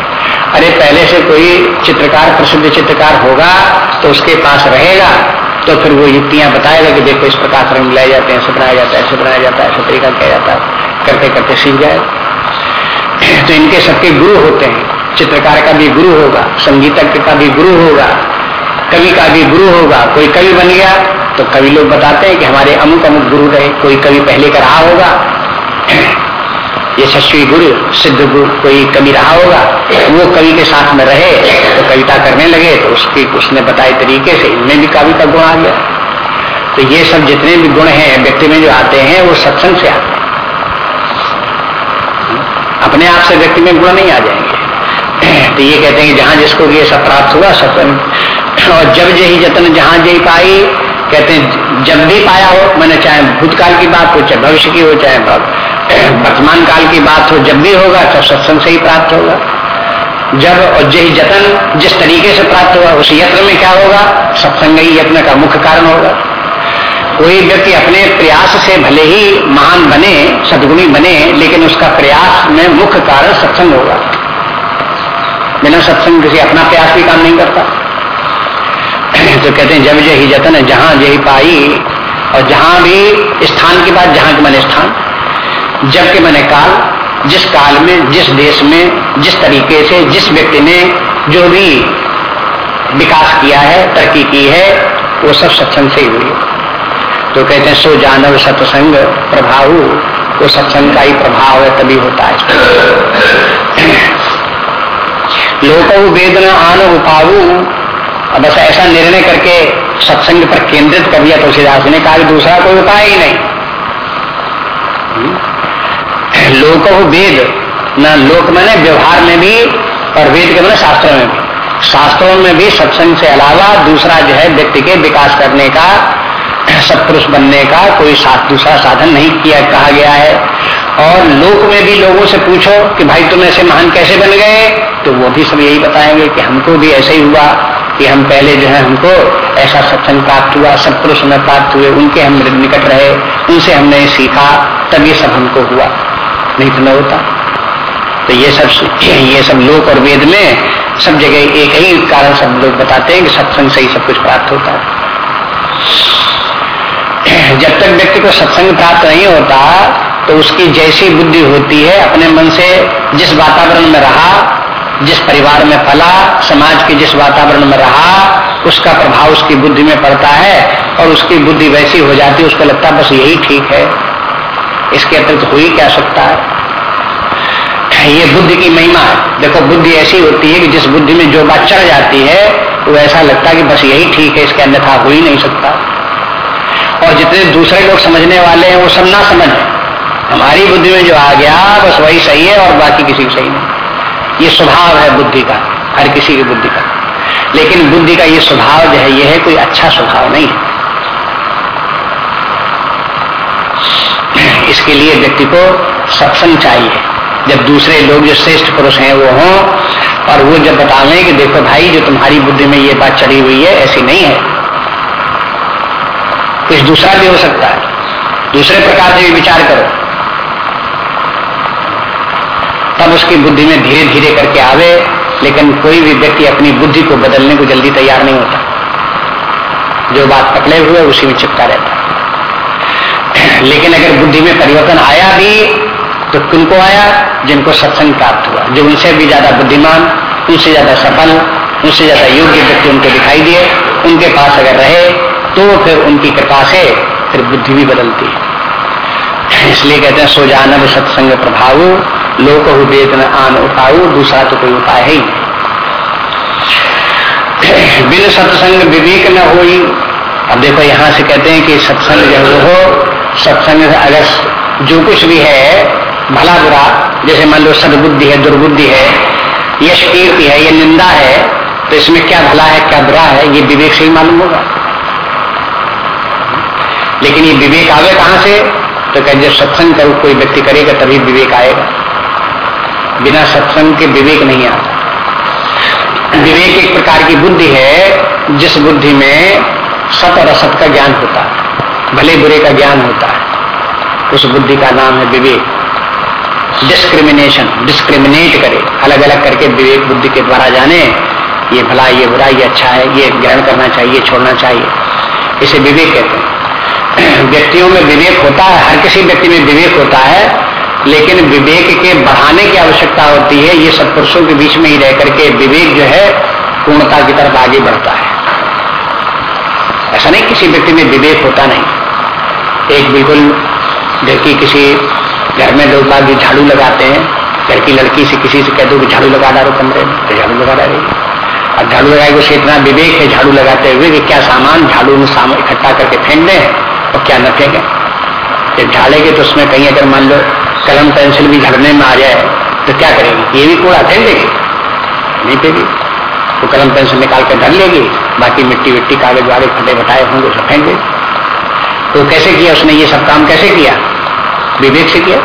अरे पहले से कोई चित्रकार, प्रसिद्ध चित्रकार होगा तो उसके पास रहेगा तो फिर वो युक्तियाँ बताएगा कि देखो इस प्रकार से रंग लाए जाते हैं, ऐसे बनाया जाता है, ऐसे बनाया जाता है, ऐसे तरीका किया जाता है। करते करते सीख जाए। [CLEARS THROAT] तो इनके सबके गुरु होते हैं। चित्रकार का भी गुरु होगा, संगीतज्ञ का भी गुरु होगा, कवि का भी गुरु होगा। कोई कवि बन गया तो कवि लोग बताते हैं कि हमारे अमुक अमुक गुरु रहे, कोई कवि पहले का रहा होगा यशस्वी गुरु, सिद्ध गुरु कोई कवि रहा होगा, वो कवि के साथ में रहे तो कविता करने लगे तो उसकी, उसने बताए तरीके से, इनमें भी कवि का गुण आ गया। तो ये सब जितने भी गुण हैं, व्यक्ति में जो आते हैं, वो सत्संग से आते हैं। अपने आप से व्यक्ति में गुण नहीं आ जाएँगे। तो ये कहते हैं जहाँ जिसको ये सब प्राप्त हुआ, सत्संग। और जब जही जतन जहाँ जही पाई, कहते हैं, जब भी पाया हो, मैंने चाहे भूतकाल की बात हो, चाहे भविष्य की हो, चाहे वर्तमान काल की बात हो, जब भी होगा तो सत्संग से ही प्राप्त होगा। जब और जही जतन जिस तरीके से प्राप्त होगा, उस यत्न में क्या होगा? सत्संग ही यत्न का मुख्य कारण होगा। कोई व्यक्ति अपने प्रयास से भले ही महान बने, सदगुणी बने, लेकिन उसका प्रयास में मुख्य कारण सत्संग होगा। बिना सत्संग किसी अपना प्रयास भी काम नहीं करता। तो कहते हैं, जब जही जतन जहाँ जही पाई, और जहाँ भी स्थान के बाद जहाँ के मन स्थान। जब के मैंने काल जिस काल में, जिस देश में, जिस तरीके से, जिस व्यक्ति ने जो भी विकास किया है, तरक्की की है, वो सब सत्संग से ही हुई तो कहते हैं, सो जानव सत्संग प्रभाव, वो सत्संग का ही प्रभाव है, तभी होता है। लोक वेदना आन उपाऊ बस ऐसा निर्णय करके सत्संग पर केंद्रित कर दिया तुलसीदास ने कहा दूसरा कोई उपाय ही नहीं। लोक वेद। न लोक मैंने व्यवहार में भी और वेद के मैंने शास्त्रों में भी। शास्त्रों में भी सत्संग से अलावा दूसरा जो है व्यक्ति के विकास करने का, सत्पुरुष बनने का कोई साथ दूसरा साधन नहीं किया, कहा गया है। और लोक में भी लोगों से पूछो कि भाई तुम ऐसे महान कैसे बन गए तो वो भी सब यही बताएँगे कि हमको भी ऐसे ही हुआ कि हम पहले जो है हमको ऐसा सत्संग प्राप्त हुआ, सत्पुरुष में प्राप्त हुए, उनके हम निकट रहे, उनसे हमने सीखा, तब ये सब हमको हुआ। नहीं तो न होता। तो ये सब [CLEARS THROAT] ये सब लोक और वेद में सब जगह एक ही कारण सब लोग बताते हैं कि सत्संग से ही सब कुछ प्राप्त होता है। [CLEARS THROAT] जब तक व्यक्ति को सत्संग प्राप्त नहीं होता तो उसकी जैसी बुद्धि होती है, अपने मन से जिस वातावरण में रहा, जिस परिवार में पला, समाज के जिस वातावरण में रहा, उसका प्रभाव उसकी बुद्धि में पड़ता है और उसकी बुद्धि वैसी हो जाती है, उसको लगता है बस यही ठीक है। इसके अतिरिक्त हो ही क्या सकता है? ये बुद्धि की महिमा है। देखो, बुद्धि ऐसी होती है कि जिस बुद्धि में जो बात चढ़ जाती है, वो ऐसा लगता है कि बस यही ठीक है, इसके अन्यथा हो ही नहीं सकता। और जितने दूसरे लोग समझने वाले हैं, वो सब ना समझ। हमारी बुद्धि में जो आ गया, बस वही सही है और बाकी किसी को सही नहीं। ये स्वभाव है बुद्धि का, हर किसी की बुद्धि का। लेकिन बुद्धि का ये स्वभाव जो है ये है कोई अच्छा स्वभाव नहीं है। इसके लिए व्यक्ति को सत्संग चाहिए। जब दूसरे लोग जो श्रेष्ठ पुरुष हैं वो हों, और वो जब बतावें कि देखो भाई, जो तुम्हारी बुद्धि में ये बात चढ़ी हुई है, ऐसी नहीं है। कुछ दूसरा भी हो सकता है। दूसरे प्रकार से भी विचार करो। तब उसकी बुद्धि में धीरे धीरे करके आवे, लेकिन कोई भी व्यक्ति अपनी बुद्धि को बदलने को जल्दी तैयार नहीं होता। जो बात पकड़े हुए उसी में चिपका रहता लेकिन अगर बुद्धि में परिवर्तन आया भी तो किनको आया? जिनको सत्संग प्राप्त हुआ। जो उनसे भी ज़्यादा बुद्धिमान, उनसे ज़्यादा सफल, उनसे ज़्यादा योग्य व्यक्ति उनको दिखाई दिए, उनके पास अगर रहे तो फिर उनकी कृपा से फिर बुद्धि भी बदलती है। इसलिए कहते हैं, सो जानब सत्संग प्रभाव, लोक वेद आन उपाऊ दूसरा तो कोई उपाय ही बिन सत्संग विवेक न हो अब देखो, यहाँ से कहते हैं कि सत्संग जो हो सत्संग अगर जो कुछ भी है, भला बुरा, जैसे मान लो सदबुद्धि है, दुर्बुद्धि है यश कीर्ति है, ये निंदा है तो इसमें क्या भला है, क्या बुरा है, ये विवेक से ही मालूम होगा। लेकिन ये विवेक आवे कहाँ से? तो कह, जब सत्संग कर, कोई व्यक्ति करेगा, तभी विवेक आएगा। बिना सत्संग के विवेक नहीं आता। विवेक एक प्रकार की बुद्धि है, जिस बुद्धि में सत और असत का ज्ञान होता है। भले बुरे का ज्ञान होता है। उस बुद्धि का नाम है विवेक। डिस्क्रिमिनेशन डिस्क्रिमिनेट करे। अलग अलग करके विवेक बुद्धि के द्वारा जाने, ये भला, ये बुरा, ये अच्छा है, ये ग्रहण करना चाहिए छोड़ना चाहिए। इसे विवेक कहते हैं। [CLEARS THROAT] व्यक्तियों में विवेक होता है, हर किसी व्यक्ति में विवेक होता है, लेकिन विवेक के बढ़ाने की आवश्यकता होती है। ये सब पुरुषों के बीच में ही रह करके विवेक जो है, पूर्णता की तरफ़ आगे बढ़ता है। ऐसा नहीं किसी व्यक्ति में विवेक होता नहीं। एक बिल्कुल व्यक्ति किसी घर में लोग बाग झाड़ू लगाते हैं। घर की लड़की से किसी से कह दो कि झाड़ू लगा डालो कमरे में तो झाड़ू लगा डालेगी अब झाड़ू लगाए उसे इतना विवेक है झाड़ू लगाते हुए कि क्या सामान झाड़ू में सामान इकट्ठा करके फेंक दें और क्या न फेंके। जब झाड़ेंगे तो उसमें कहीं अगर मान लो कलम पेंसिल भी झड़ने में आ जाए तो क्या करेगी? ये भी कूड़ा फेंक देगी? नहीं फेंकी तो कलम पेंसिल निकाल कर धर लेगी। बाकी मिट्टी विट्टी कागज़ वाले फटे बटाए होंगे उसे फेंक देगी। तो कैसे किया उसने ये सब काम? कैसे किया? विवेक से किया।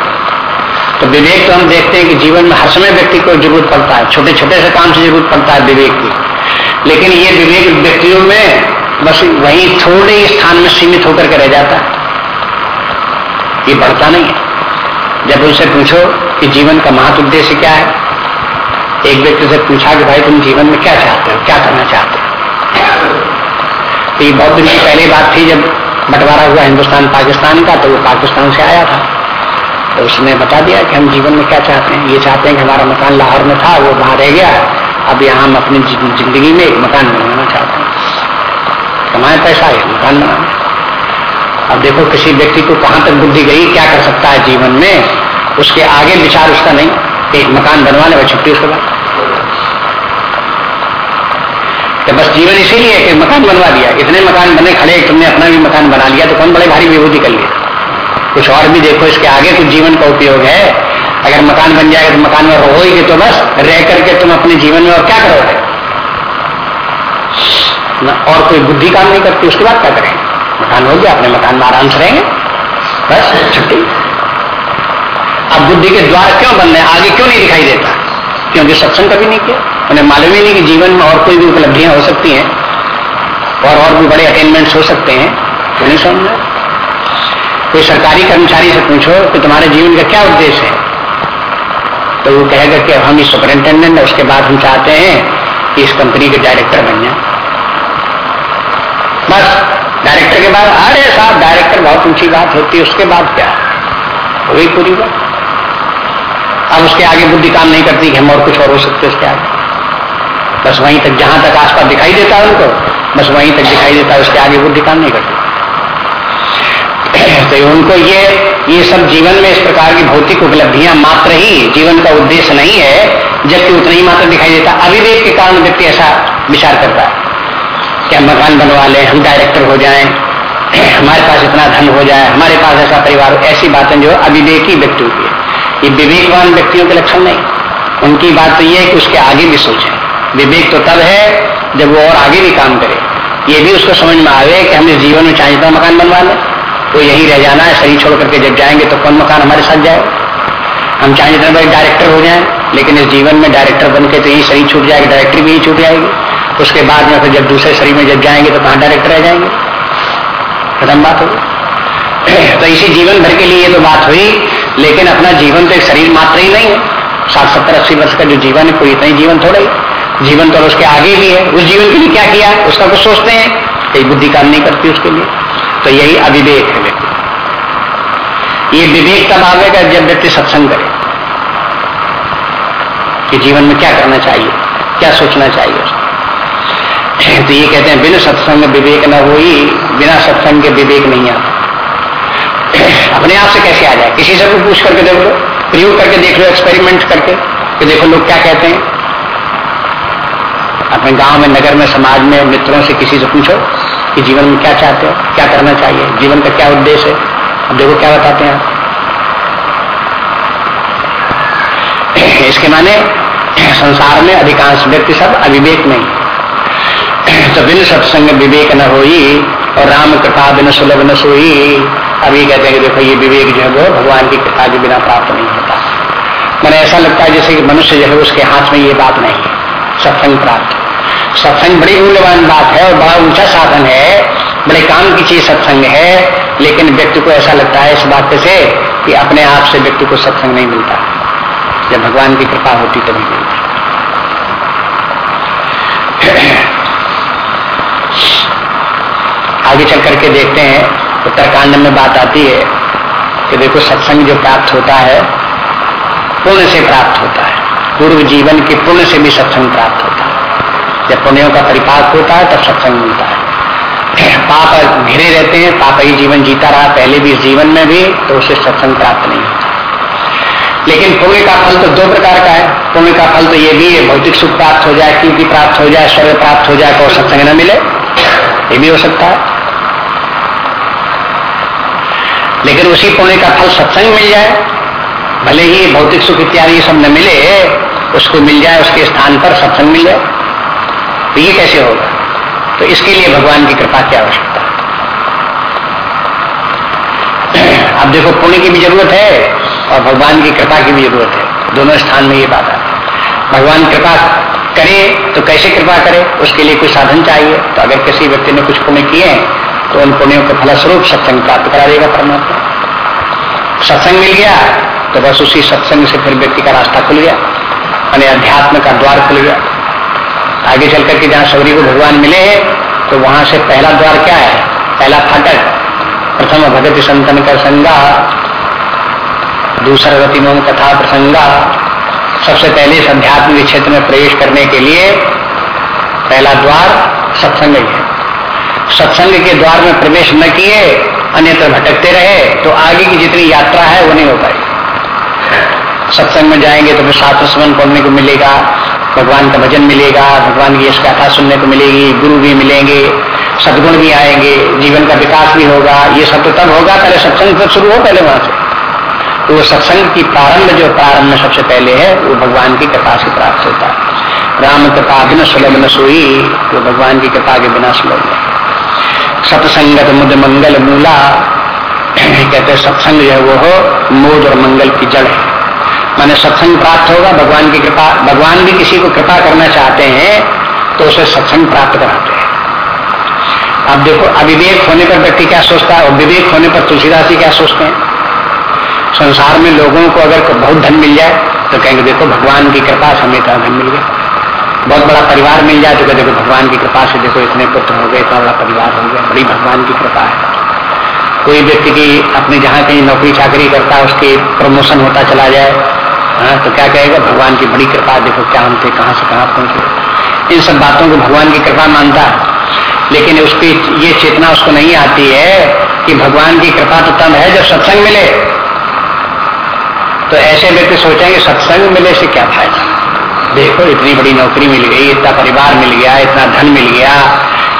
तो विवेक तो हम देखते हैं कि जीवन में हर समय व्यक्ति को ज़रूरत पड़ता है। छोटे छोटे से काम से ज़रूरत पड़ता है विवेक की। लेकिन ये विवेक व्यक्तियों में बस वही थोड़े ही स्थान में सीमित होकर के रह जाता है। ये बढ़ता नहीं है। जब उनसे पूछो कि जीवन का महत्व उद्देश्य क्या है, एक व्यक्ति से पूछा कि भाई तुम जीवन में क्या चाहते हो? क्या करना चाहते हो? तो ये बहुत दिन की पहली बात थी जब बंटवारा हुआ हिंदुस्तान, पाकिस्तान का तो वो पाकिस्तान से आया था। तो उसने बता दिया कि हम जीवन में क्या चाहते हैं। ये चाहते हैं कि हमारा मकान लाहौर में था, वो वहाँ रह गया। अब यहाँ हम अपनी ज़िंदगी में एक मकान बनाना चाहते हैं। कमाए पैसा है मकान बनाना। अब देखो, किसी व्यक्ति को कहाँ तक बुद्धि गई, क्या कर सकता है जीवन में? उसके आगे विचार उसका नहीं। एक मकान बनवाने में छुट्टी उसके बाद। तो बस जीवन इसीलिए कि मकान बनवा दिया। इतने मकान बने, खड़े, तुमने अपना भी मकान बना लिया तो कौन बड़े भारी विभूति कर लिया कुछ और भी देखो, इसके आगे कुछ जीवन का उपयोग है। अगर मकान बन जाएगा तो मकान में रहोगे तो बस रह करके तुम अपने जीवन में और क्या करोगे? और कोई बुद्धि काम नहीं करती, उसके बाद क्या करेंगे मकान हो गया, अपने मकान में आराम से रहेंगे। बस, छुट्टी। अब बुद्धि के द्वार क्यों बंद है? आगे क्यों नहीं दिखाई देता? क्योंकि सत्संग कभी नहीं किया। उन्हें मालूम ही नहीं कि जीवन में और कोई भी उपलब्धियाँ हो सकती हैं और और भी बड़े अटेनमेंट्स हो सकते हैं। तो नहीं समझ कोई सरकारी कर्मचारी से पूछो कि तुम्हारे जीवन का क्या उद्देश्य है? तो वो कहेगा कि हम इस सुपरिंटेंडेंट उसके बाद हम चाहते हैं कि इस कंपनी के डायरेक्टर बन जाए। बस डायरेक्टर के बाद, अरे साहब डायरेक्टर बहुत ऊँची बात होती है, उसके बाद क्या? वही पूरी बात। अब उसके आगे बुद्धि काम नहीं करती कि हम और कुछ और हो सकते उसके आगे। बस वहीं तक, जहाँ तक आसपास दिखाई देता है उनको, बस वहीं तक दिखाई देता है, उसके आगे बुद्धि काम नहीं करती। तो उनको ये ये सब जीवन में इस प्रकार की भौतिक उपलब्धियाँ मात्र ही जीवन का उद्देश्य नहीं है, जबकि उतना ही मात्र दिखाई देता, अविवेक के कारण व्यक्ति ऐसा विचार करता है। कि हम मकान बनवा लें, हम डायरेक्टर हो जाए, हमारे पास इतना धन हो जाए, हमारे पास ऐसा परिवार ऐसी बातें जो अविवेकी व्यक्ति होती है। ये विवेकवान व्यक्तियों के लक्षण नहीं। उनकी बात तो ये है कि उसके आगे भी सोचे। विवेक तो तब है जब वो और आगे भी काम करे। ये भी उसको समझ में आवे कि हम इस जीवन में चाहे जितना मकान बनवा लें तो यही रह जाना है, शरीर छोड़ करके जब जाएँगे तो कौन मकान हमारे साथ जाए? हम चाहे जितना बड़े डायरेक्टर हो जाए, लेकिन इस जीवन में डायरेक्टर बन के तो यही शरीर छूट जाएगी डायरेक्टर भी ही छूट जाएगी। उसके बाद में फिर जब दूसरे शरीर में जब जाएँगे तो कहाँ डायरेक्टर रह जाएँगे? खत्म बात होगी [CLEARS THROAT] तो इसी जीवन भर के लिए ये तो बात हुई, लेकिन अपना जीवन तो एक शरीर मात्र ही नहीं है। साठ, सत्तर, अस्सी वर्ष का जो जीवन है, कोई इतना ही जीवन थोड़ा ही। जीवन तो उसके आगे भी है। उस जीवन के लिए क्या किया? उसका कुछ सोचते हैं। कई बुद्धि काम नहीं करती उसके लिए। तो यही अविवेक है व्यक्ति। ये विवेक तब आवेगा जब व्यक्ति सत्संग करे, कि जीवन में क्या करना चाहिए, क्या सोचना चाहिए उसको। तो ये कहते हैं, बिना सत्संग विवेक न हो बिना सत्संग के विवेक नहीं आता। अपने आप से कैसे आ जाए? किसी से भी पूछ करके देख लो प्रयोग करके देख लो एक्सपेरिमेंट करके, कि देखो लोग क्या कहते हैं। अपने गाँव में, नगर में, समाज में, मित्रों से किसी से पूछो कि जीवन में क्या चाहते हो, क्या करना चाहिए, जीवन का क्या उद्देश्य है? अब देखो क्या बताते हैं [CLEARS THROAT] इसके माने [CLEARS THROAT] संसार में अधिकांश व्यक्ति सब अविवेक नहीं [CLEARS THROAT] तो बिन सत्संग विवेक न हो और राम कृपा बिन सुलभ न सोई। अभी कहते हैं कि देखो, ये विवेक जो है वो भगवान की कृपा के बिना प्राप्त नहीं होता। मैंने ऐसा लगता है जैसे कि मनुष्य जो है उसके हाथ में ये बात नहीं है। सत्संग प्राप्त। सत्संग बड़ी मूल्यवान बात है और बड़ा ऊँचा साधन है। बड़े काम की चीज़ सत्संग है, लेकिन व्यक्ति को ऐसा लगता है इस बात से कि अपने आप से व्यक्ति को सत्संग नहीं मिलता। जब भगवान की कृपा होती तभी मिलती। आगे चल करके देखते हैं, उत्तरकांड में बात आती है कि देखो सत्संग जो प्राप्त होता है, पुण्य से प्राप्त होता है। पूर्व जीवन के पुण्य से भी सत्संग प्राप्त होता है। जब पुण्यों का परिपाक होता है, तब सत्संग मिलता है। पाप घिरे रहते हैं, पाप ही जीवन जीता रहा, पहले भी जीवन में भी तो उसे सत्संग प्राप्त नहीं होता। लेकिन पुण्य का फल तो दो प्रकार का है। पुण्य का फल तो ये भी है, भौतिक सुख प्राप्त हो जाए, कीर्ति प्राप्त हो जाए स्वर्ग प्राप्त हो जाए तो सत्संग न मिले। ये भी हो सकता है। लेकिन उसी पुण्य का फल सत्संग मिल जाए, भले ही भौतिक सुख इत्यादि सब न मिले, उसको मिल जाए, उसके स्थान पर सत्संग मिल जाए। तो ये कैसे होगा? तो इसके लिए भगवान की कृपा की आवश्यकता अब देखो, पुण्य की भी ज़रूरत है और भगवान की कृपा की भी ज़रूरत है। दोनों स्थान में ये बात आती है। भगवान कृपा करे तो कैसे कृपा करे? उसके लिए कुछ साधन चाहिए? तो अगर किसी व्यक्ति ने कुछ पुण्य किए हैं तो उन पुण्यों के फलस्वरूप सत्संग प्राप्त करा देगा परमात्मा। सत्संग मिल गया तो बस उसी सत्संग से फिर व्यक्ति का रास्ता खुल गया, यानी अध्यात्म का द्वार खुल गया। आगे चल करके जहाँ शौरी को भगवान मिले हैं तो वहाँ से पहला द्वार क्या है? पहला फाटक। प्रथम भगत संतन का संगा। दूसरा गति मोम कथा प्रसंगा। सबसे पहले इस अध्यात्म क्षेत्र में प्रवेश करने के लिए पहला द्वार सत्संग है। सत्संग के द्वार में प्रवेश न किए, अन्यत्र भटकते रहे तो आगे की जितनी यात्रा है, वो नहीं हो पाई। सत्संग में जाएँगे तो फिर शास्त्र स्मरण पढ़ने को मिलेगा। भगवान का भजन मिलेगा, भगवान की इस कथा सुनने को मिलेगी, गुरु भी मिलेंगे, सदगुण भी आएँगे, जीवन का विकास भी होगा, ये सब तो तब होगा पहले सत्संग तो शुरू हो पहले वहाँ से। तो वो सत्संग की प्रारंभ, जो प्रारंभ सबसे पहले है, वो भगवान की कृपा से प्राप्त होता है। राम कृपा बिना सुलभ न सोई तो भगवान की कृपा के बिना सुलभ सत्संगत मुद मंगल मूला, [CLEARS THROAT] कहते सत्संग जो है वो हो, मोद और मंगल की जड़ है। माने सत्संग प्राप्त होगा, भगवान की कृपा, भगवान भी किसी को कृपा करना चाहते हैं तो उसे सत्संग प्राप्त कराते हैं। अब देखो, अविवेक होने पर व्यक्ति क्या सोचता है? और विवेक होने पर तुलसीदास जी क्या सोचते हैं? संसार में लोगों को अगर बहुत धन मिल जाए तो कहेंगे, देखो, भगवान की कृपा से हमें इतना धन मिल गया। बहुत बड़ा परिवार मिल जाए तो देखो, भगवान की कृपा से देखो, इतने पुत्र हो गए, इतना बड़ा परिवार हो गया, बड़ी भगवान की कृपा है। कोई व्यक्ति की अपनी जहाँ कहीं नौकरी चाकरी करता है, उसकी प्रमोशन होता चला जाए हाँ तो क्या कहेगा? भगवान की बड़ी कृपा, देखो क्या हम थे, कहाँ से कहाँ पहुँचे। इन सब बातों को भगवान की कृपा मानता है। लेकिन उसकी ये चेतना उसको नहीं आती है कि भगवान की कृपा तो तब है जब सत्संग मिले। तो ऐसे व्यक्ति सोचेंगे, सत्संग मिले से क्या फ़ायदा? देखो, इतनी बड़ी नौकरी मिल गई, इतना परिवार मिल गया, इतना धन मिल गया।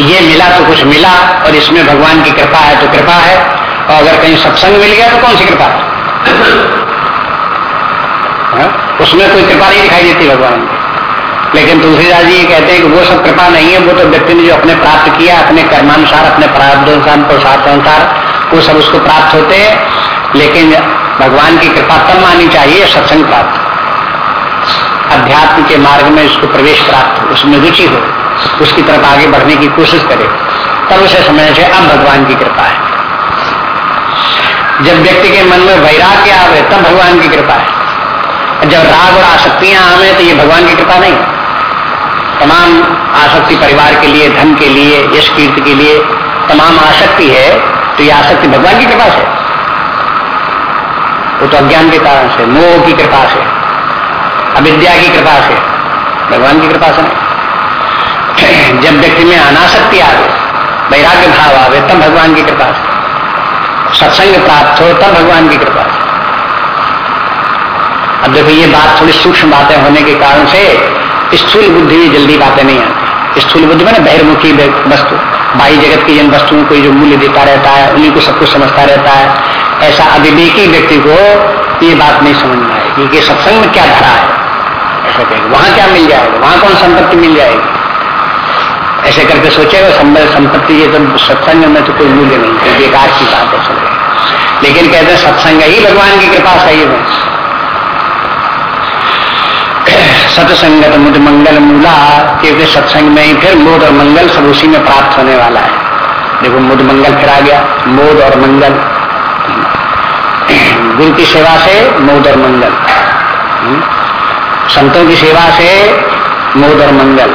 ये मिला तो कुछ मिला, और इसमें भगवान की कृपा है तो कृपा है। और अगर कहीं सत्संग मिल गया तो कौन सी कृपा? उसमें कोई कृपा नहीं दिखाई देती भगवान लेकिन तुलसीदास जी ये कहते हैं कि वो सब कृपा नहीं है, वो तो व्यक्ति ने जो अपने प्राप्त किया, अपने कर्मानुसार, अपने प्रारब्धानुसार अनुसार वो सब उसको प्राप्त होते हैं। लेकिन भगवान की कृपा तब मानी चाहिए सत्संग प्राप्त अध्यात्म के मार्ग में उसको प्रवेश प्राप्त उसमें रुचि हो, उसकी तरफ़ आगे बढ़ने की कोशिश करे, तब उसे समझ से अब भगवान की कृपा है। जब व्यक्ति के मन में वैराग्य आवे, तब भगवान की कृपा है। जब राग और आसक्तियाँ आवे तो ये भगवान की कृपा नहीं। तमाम आसक्ति परिवार के लिए, धन के लिए, यश कीर्ति के लिए तमाम आसक्ति है तो ये आसक्ति भगवान की कृपा से। वो तो अज्ञान के कारण से, मोह की कृपा से, अविद्या की कृपा से, भगवान की कृपा से नहीं। [CLEARS THROAT] जब व्यक्ति में अनासक्ति आ गए वैराग्य भाव आवे तब भगवान की कृपा से। सत्संग प्राप्त हो, तब भगवान की कृपा से। अब देखो, ये बात थोड़ी सूक्ष्म बातें होने के कारण से स्थूल बुद्धि में जल्दी बातें नहीं आती। स्थूल बुद्धि में ना बहिर्मुखी वस्तु। बाई जगत की जिन वस्तुओं को जो मूल्य देता रहता है, उन्हीं को सब कुछ समझता रहता है। ऐसा अविवेकी व्यक्ति को ये बात नहीं समझ में आएगी कि सत्संग में क्या धरा है। ऐसा कहेंगे, वहाँ क्या मिल जाएगा? वहाँ कौन संपत्ति मिल जाएगी? ऐसे करके सोचेगा संपत्ति ये तो सत्संग में तो कोई मूल्य नहीं बेकार की बात है लेकिन कहते हैं, सत्संग ही भगवान की कृपा सही है। सत्संगत मुद मंगल मूला, क्योंकि सत्संग में ही फिर मोद और मंगल सब उसी में प्राप्त होने वाला है। देखो, मुद मंगल फिर आ गया, मोद और मंगल। गुरु की सेवा से मोद और मंगल। संतों की सेवा से मोद और मंगल।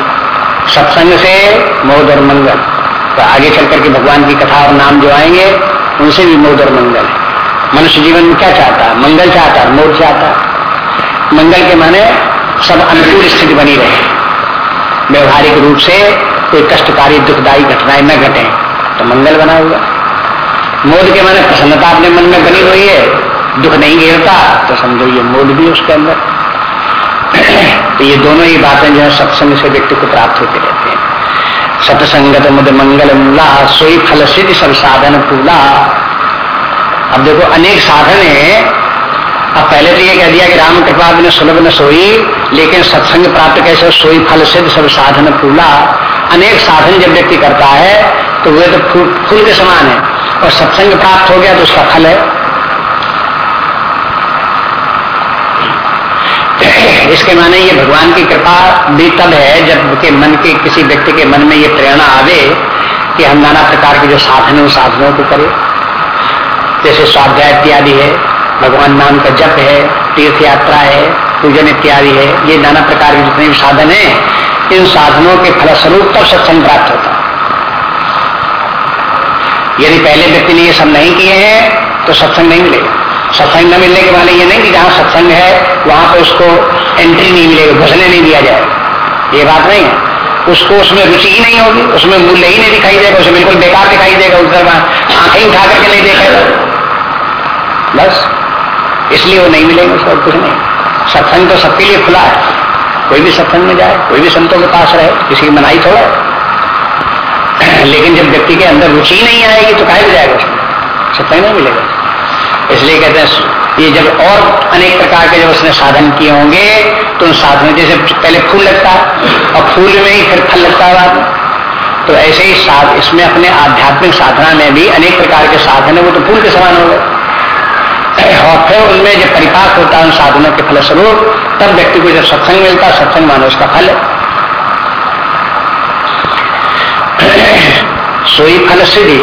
सत्संग से मोद और मंगल। तो आगे चल करके भगवान की कथा और नाम जो आएँगे, उनसे भी मोद और मंगल मनुष्य जीवन में क्या चाहता है? मंगल चाहता है, मोद चाहता है। मंगल के माने सब अनुकूल स्थिति बनी रहे। व्यवहारिक रूप से कोई कष्टकारी, दुखदायी घटनाएँ न घटे तो मंगल बना हुआ। मोद के माने प्रसन्नता अपने मन में बनी हुई है, दुख नहीं गिरता तो समझो ये मोद भी उसके अंदर। [CLEARS THROAT] तो ये दोनों ही बातें जो है, सत्संग से व्यक्ति को प्राप्त होते रहते हैं। सत्संगत मुद मंगल मूला सोई फल सिद्धि सब साधन पूला। अब देखो, अनेक साधन है। अब पहले तो ये कह दिया कि राम कृपा बिना सुलभ न सोई लेकिन सत्संग प्राप्त कैसे सोई फल सिद्ध, सब साधन फूला अनेक साधन जब व्यक्ति करता है तो वे तो फूल के समान है। और सत्संग प्राप्त हो गया तो उसका फल है। इसके माने ये भगवान की कृपा भी तब है, जब के मन के, किसी व्यक्ति के मन में ये प्रेरणा आवे कि हम नाना प्रकार के जो साधन है साधनों को करें। जैसे स्वाध्याय इत्यादि है, भगवान नाम का जप है, तीर्थ यात्रा है पूजन इत्यादि है, ये नाना प्रकार के जितने भी साधन है, इन साधनों के फलस्वरूप तब सत्संग प्राप्त होता है। यदि पहले व्यक्ति ने ये सब नहीं किए हैं तो सत्संग नहीं मिलेगा। सत्संग न मिलने के माने ये नहीं कि जहाँ सत्संग है, वहाँ पर उसको एंट्री नहीं मिलेगी घुसने नहीं दिया जाएगा ये बात नहीं है। उसको उसमें रुचि ही नहीं होगी, उसमें मूल्य ही नहीं दिखाई देगा, उसे बिल्कुल बेकार दिखाई देगा तरह आँखें उठा करके नहीं देखेगा। बस, इसलिए वो नहीं मिलेंगे, उसको कुछ नहीं। सत्संग तो सबके लिए खुला है। कोई भी सत्संग में जाए, कोई भी संतों के पास रहे, किसी की मनाई थोड़ा। [CLEARS THROAT] लेकिन जब व्यक्ति के अंदर रुचि नहीं आएगी तो कहे जाएगा उसमें? सत्संग नहीं मिलेगा। इसलिए कहते हैं, ये जब और अनेक प्रकार के जब उसने साधन किए होंगे तो उन साधनों जैसे पहले फूल लगता और फूल में ही फिर फल लगता है तो ऐसे ही इसमें अपने आध्यात्मिक साधना में भी अनेक प्रकार के साधन है, वो तो फूल के समान हो गए। और फिर उनमें जब परिपाक होता है उन साधनों के फलस्वरूप, तब व्यक्ति को जब सत्संग मिलता है, सत्संग मानो उसका फल। सोई फल सिद्धि।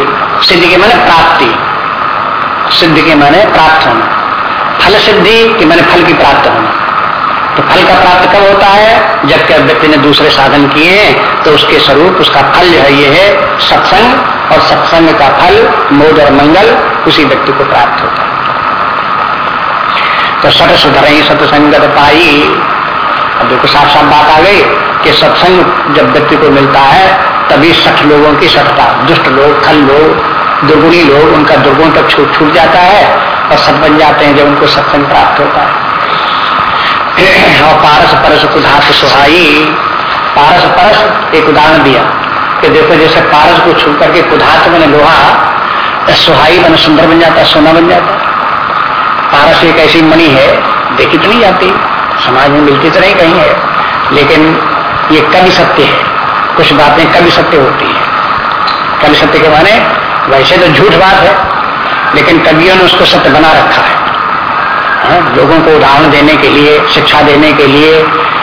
सिद्धि के माने प्राप्ति। सिद्धि के माने प्राप्त होना फल सिद्धि के मैंने फल की प्राप्त होना। तो फल का प्राप्त कब होता है? जबकि व्यक्ति ने दूसरे साधन किए हैं तो उसके स्वरूप, उसका फल जो है, ये है सत्संग। और सत्संग का फल मोद और मंगल उसी व्यक्ति को प्राप्त होता है। तो सट सुधर सत्संगत पाई अब देखो साफ़ साफ़ बात आ गई कि सत्संग जब व्यक्ति को मिलता है, तभी सठ लोगों की सठता, दुष्ट लोग, खल लोग, दुर्गुणी लोग, उनका दुर्गुण तक छूट छूट जाता है और सत बन जाते हैं जब उनको सत्संग प्राप्त होता है। [CLEARS THROAT] और पारस परस कुधात सुहाई। पारस परस एक उदाहरण दिया कि देखो, जैसे पारस को छू करके कुधात बने लोहा सुहाई बने सुंदर बन जाता है सोना बन जाता। पारस एक ऐसी मणि है, देखी तो नहीं जाती। समाज में मिलती तो नहीं कहीं है, लेकिन ये कभी सत्य है। कुछ बातें कभी सत्य होती है। कभी सत्य के माने, वैसे तो झूठ बात है, लेकिन कवियों ने उसको सत्य बना रखा है। हा? लोगों को उदाहरण देने के लिए, शिक्षा देने के लिए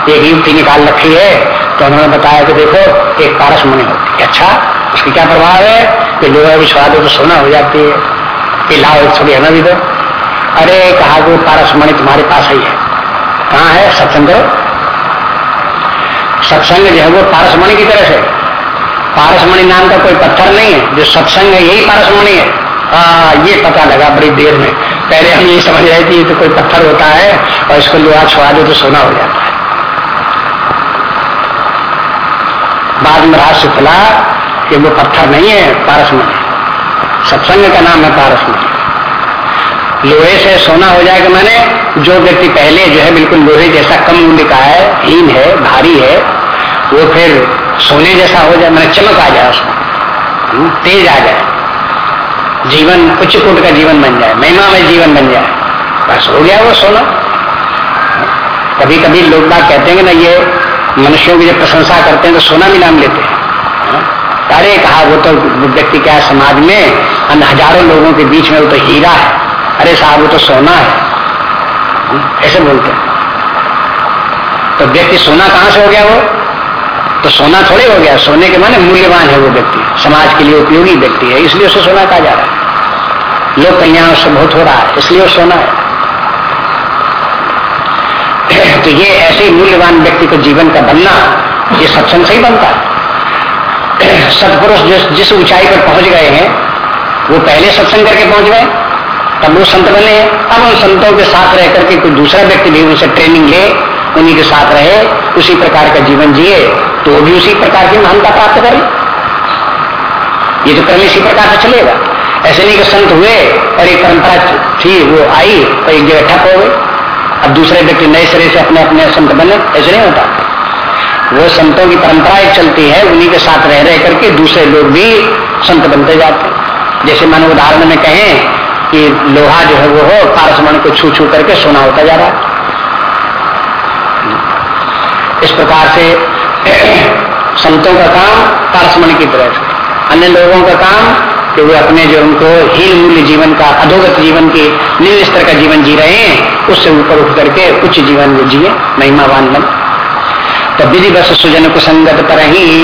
एक युक्ति निकाल रखी है तो उन्होंने बताया कि देखो, एक पारस मुनि होती है। अच्छा उसकी क्या प्रभाव है? कि लोग विश्वास दो तो सोना हो जाती है। कि लाओ थोड़ी हमें भी दो। अरे कहा कि पारस मणि तुम्हारे पास ही है। कहाँ है? सत्संग? सत्संग जो है वो पारसमणि की तरह से। पारसमणि नाम का कोई पत्थर नहीं है जो सत्संग है यही पारसमणि है। आ, ये पता लगा बड़ी देर में। पहले हम ये समझ रहे थे तो कोई पत्थर होता है और इसको लोहा छुआ दो तो सोना हो जाता है। बाद में राष्ट्र खुला कि वो पत्थर नहीं है पारसमणि सत्संग का नाम है पारसमणि लोहे से सोना हो जाएगा। मैंने जो व्यक्ति पहले जो है बिल्कुल लोहे जैसा कम मूल्य का है हीन है भारी है वो फिर सोने जैसा हो जाए मैंने चमक आ जाए उसमें हम्म, तेज आ जाए। जीवन उच्च कोट का जीवन बन जाए महिमा में जीवन बन जाए। बस हो गया वो सोना। कभी कभी लोग बात कहते हैं ना ये मनुष्यों की जब प्रशंसा करते हैं तो सोना भी नाम लेते हैं। अरे कहा वो तो व्यक्ति क्या समाज में? हज़ारों लोगों के बीच में वो तो हीरा है। अरे साहब, वो तो सोना है। ऐसे बोलते हैं। तो व्यक्ति सोना कहाँ से हो गया वो? तो सोना थोड़े हो गया। सोने के माने मूल्यवान है वो व्यक्ति। समाज के लिए उपयोगी व्यक्ति है, इसलिए उसे सोना कहा जा रहा है। लोक कल्याण उससे बहुत हो रहा है, इसलिए वो सोना है। [CLEARS THROAT] तो ये ऐसे मूल्यवान व्यक्ति को जीवन का बनना, ये सत्संग से ही बनता है। [CLEARS THROAT] सतपुरुष जिस जिस ऊंचाई पर पहुँच गए हैं, वो पहले सत्संग करके पहुँच गए। तब वो संत बने अब उन संतों के साथ रह करके कोई दूसरा व्यक्ति भी उनसे ट्रेनिंग ले, उन्हीं के साथ रहे, उसी प्रकार का जीवन जिए तो भी उसी प्रकार की महानता प्राप्त करे। ये तो क्रम इसी प्रकार से चलेगा। ऐसे नहीं कि संत हुए, और एक परंपरा थी, वो आई और एक जगह ठप हो गई। अब दूसरे व्यक्ति नए सिरे से अपने अपने संत बने, ऐसे नहीं होता। वो संतों की परंपरा एक चलती है, उन्हीं के साथ रह रह करके दूसरे लोग भी संत बनते जाते जैसे मानो उदाहरण में कहें कि लोहा जो है वो हो, पारसमण को छू छू करके सोना होता जा रहा है। इस प्रकार से [CLEARS THROAT] संतों का काम पारसमण की तरह से। अन्य लोगों का काम कि वे अपने जो उनको हीन मूल्य जीवन का, अधोगत जीवन के निम्न स्तर का जीवन जी रहे हैं, उससे ऊपर उठ करके उच्च जीवन वो जिये महिमावान बन। तो विधि बस सुजन कुसंगत पर ही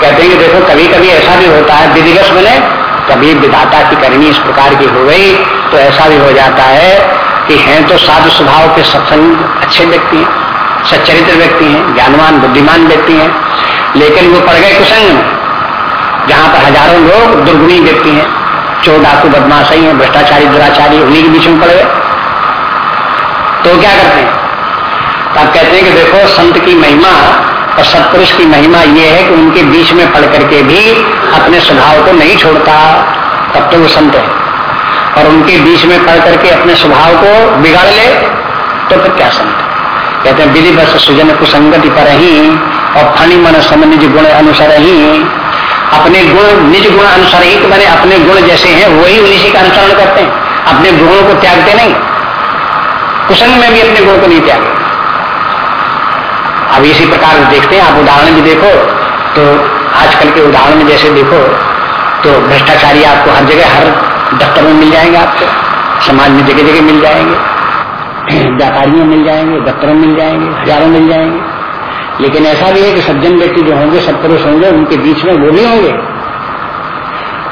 कहते हैं कि देखो कभी कभी ऐसा भी होता है, विधिवश बने कभी विधाता की करनी इस प्रकार की हो गई तो ऐसा भी हो जाता है कि हैं तो साधु स्वभाव के सत्संग अच्छे व्यक्ति हैं, सच्चरित्र व्यक्ति हैं, ज्ञानवान, बुद्धिमान व्यक्ति हैं, लेकिन वो पड़ गए कुसंग में जहाँ पर हज़ारों लोग दुर्गुणी व्यक्ति हैं, चोर, डाकू बदमाशी हैं, भ्रष्टाचारी, दुराचारी, उन्हीं के बीच में पड़ गए। तो क्या करते हैं? आप कहते हैं कि देखो, संत की महिमा और सत्पुरुष की महिमा ये है कि उनके बीच में पढ़ करके भी अपने स्वभाव को नहीं छोड़ता तब तो वो संत है। और उनके बीच में पढ़ करके अपने स्वभाव को बिगाड़ ले तो फिर क्या संत कहते हैं विधि बस सुजन कुसंगति पर ही और फणी मन सम निज गुण अनुसार ही अपने गुण, निज गुण अनुसार ही तो मैंने अपने गुण जैसे हैं, वही उन्हीं का अनुसरण करते हैं। अपने गुणों को त्यागते नहीं। कुसंग में भी अपने गुण को नहीं त्यागते अब इसी प्रकार देखते हैं, आप उदाहरण भी देखो तो आजकल के उदाहरण में जैसे देखो तो भ्रष्टाचारी आपको हर जगह, हर दफ्तर में मिल जाएँगे आपको समाज में जगह जगह मिल जाएँगे, [CLEARS THROAT] व्यापारियों मिल जाएँगे, दफ्तरों मिल जाएँगे, हज़ारों मिल जाएँगे। लेकिन ऐसा भी है कि सज्जन व्यक्ति जो होंगे सत्पुरुष होंगे, उनके बीच में वो भी होंगे।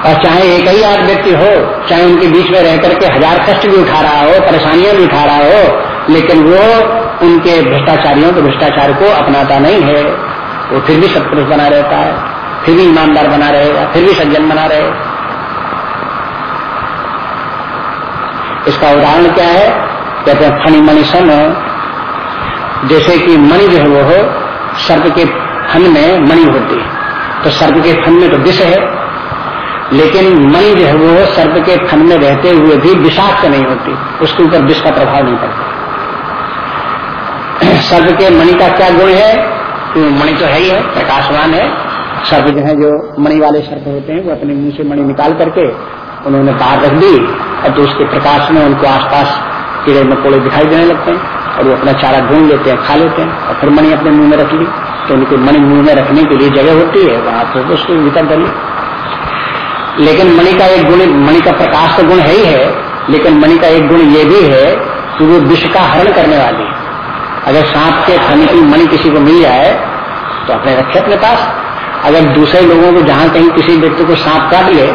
और चाहे एक ही आध व्यक्ति हो, चाहे उनके बीच में रह करके हज़ार कष्ट भी उठा रहा हो, परेशानियाँ भी उठा रहा हो, लेकिन वो उनके भ्रष्टाचारियों के भ्रष्टाचार को अपनाता नहीं है, वो फिर भी सत्पुरुष बना रहता है, फिर भी ईमानदार बना रहेगा फिर भी सज्जन बना रहे। इसका उदाहरण क्या है? कहते हैं, फनी मणि सन जैसे कि मणि जो है वो हो, सर्प के फन में मणि होती है। तो सर्प के फन में तो विष है, लेकिन मणि जो है वो सर्प के फन में रहते हुए भी विषाक्त नहीं होती, उसके ऊपर विष का प्रभाव नहीं पड़ता। सर्प के मणि का क्या गुण है? तो मणि तो है ही है, प्रकाशवान है। सर्प जो है, जो मणि वाले सर्प होते हैं, वो अपने मुँह से मणि निकाल करके उन्होंने बाहर रख दी, और तो उसके प्रकाश में उनको आसपास कीड़े मकोड़े दिखाई देने लगते हैं, और वो अपना चारा ढूंढ लेते हैं, खा लेते हैं, और फिर मणि अपने मुँह में रख ली। तो उनके मणि मुँह में रखने के लिए जगह होती है, वहाँ पर उसको भीतर डाली लेकिन मणि का एक गुण, मणि का प्रकाश तो गुण है ही है, लेकिन मणि का एक गुण ये भी है कि वो विष का हरण करने वाली है। अगर सांप के फन की मणि किसी को मिल जाए तो अपने रखे अपने पास। अगर दूसरे लोगों को जहाँ कहीं किसी व्यक्ति को सांप काट ले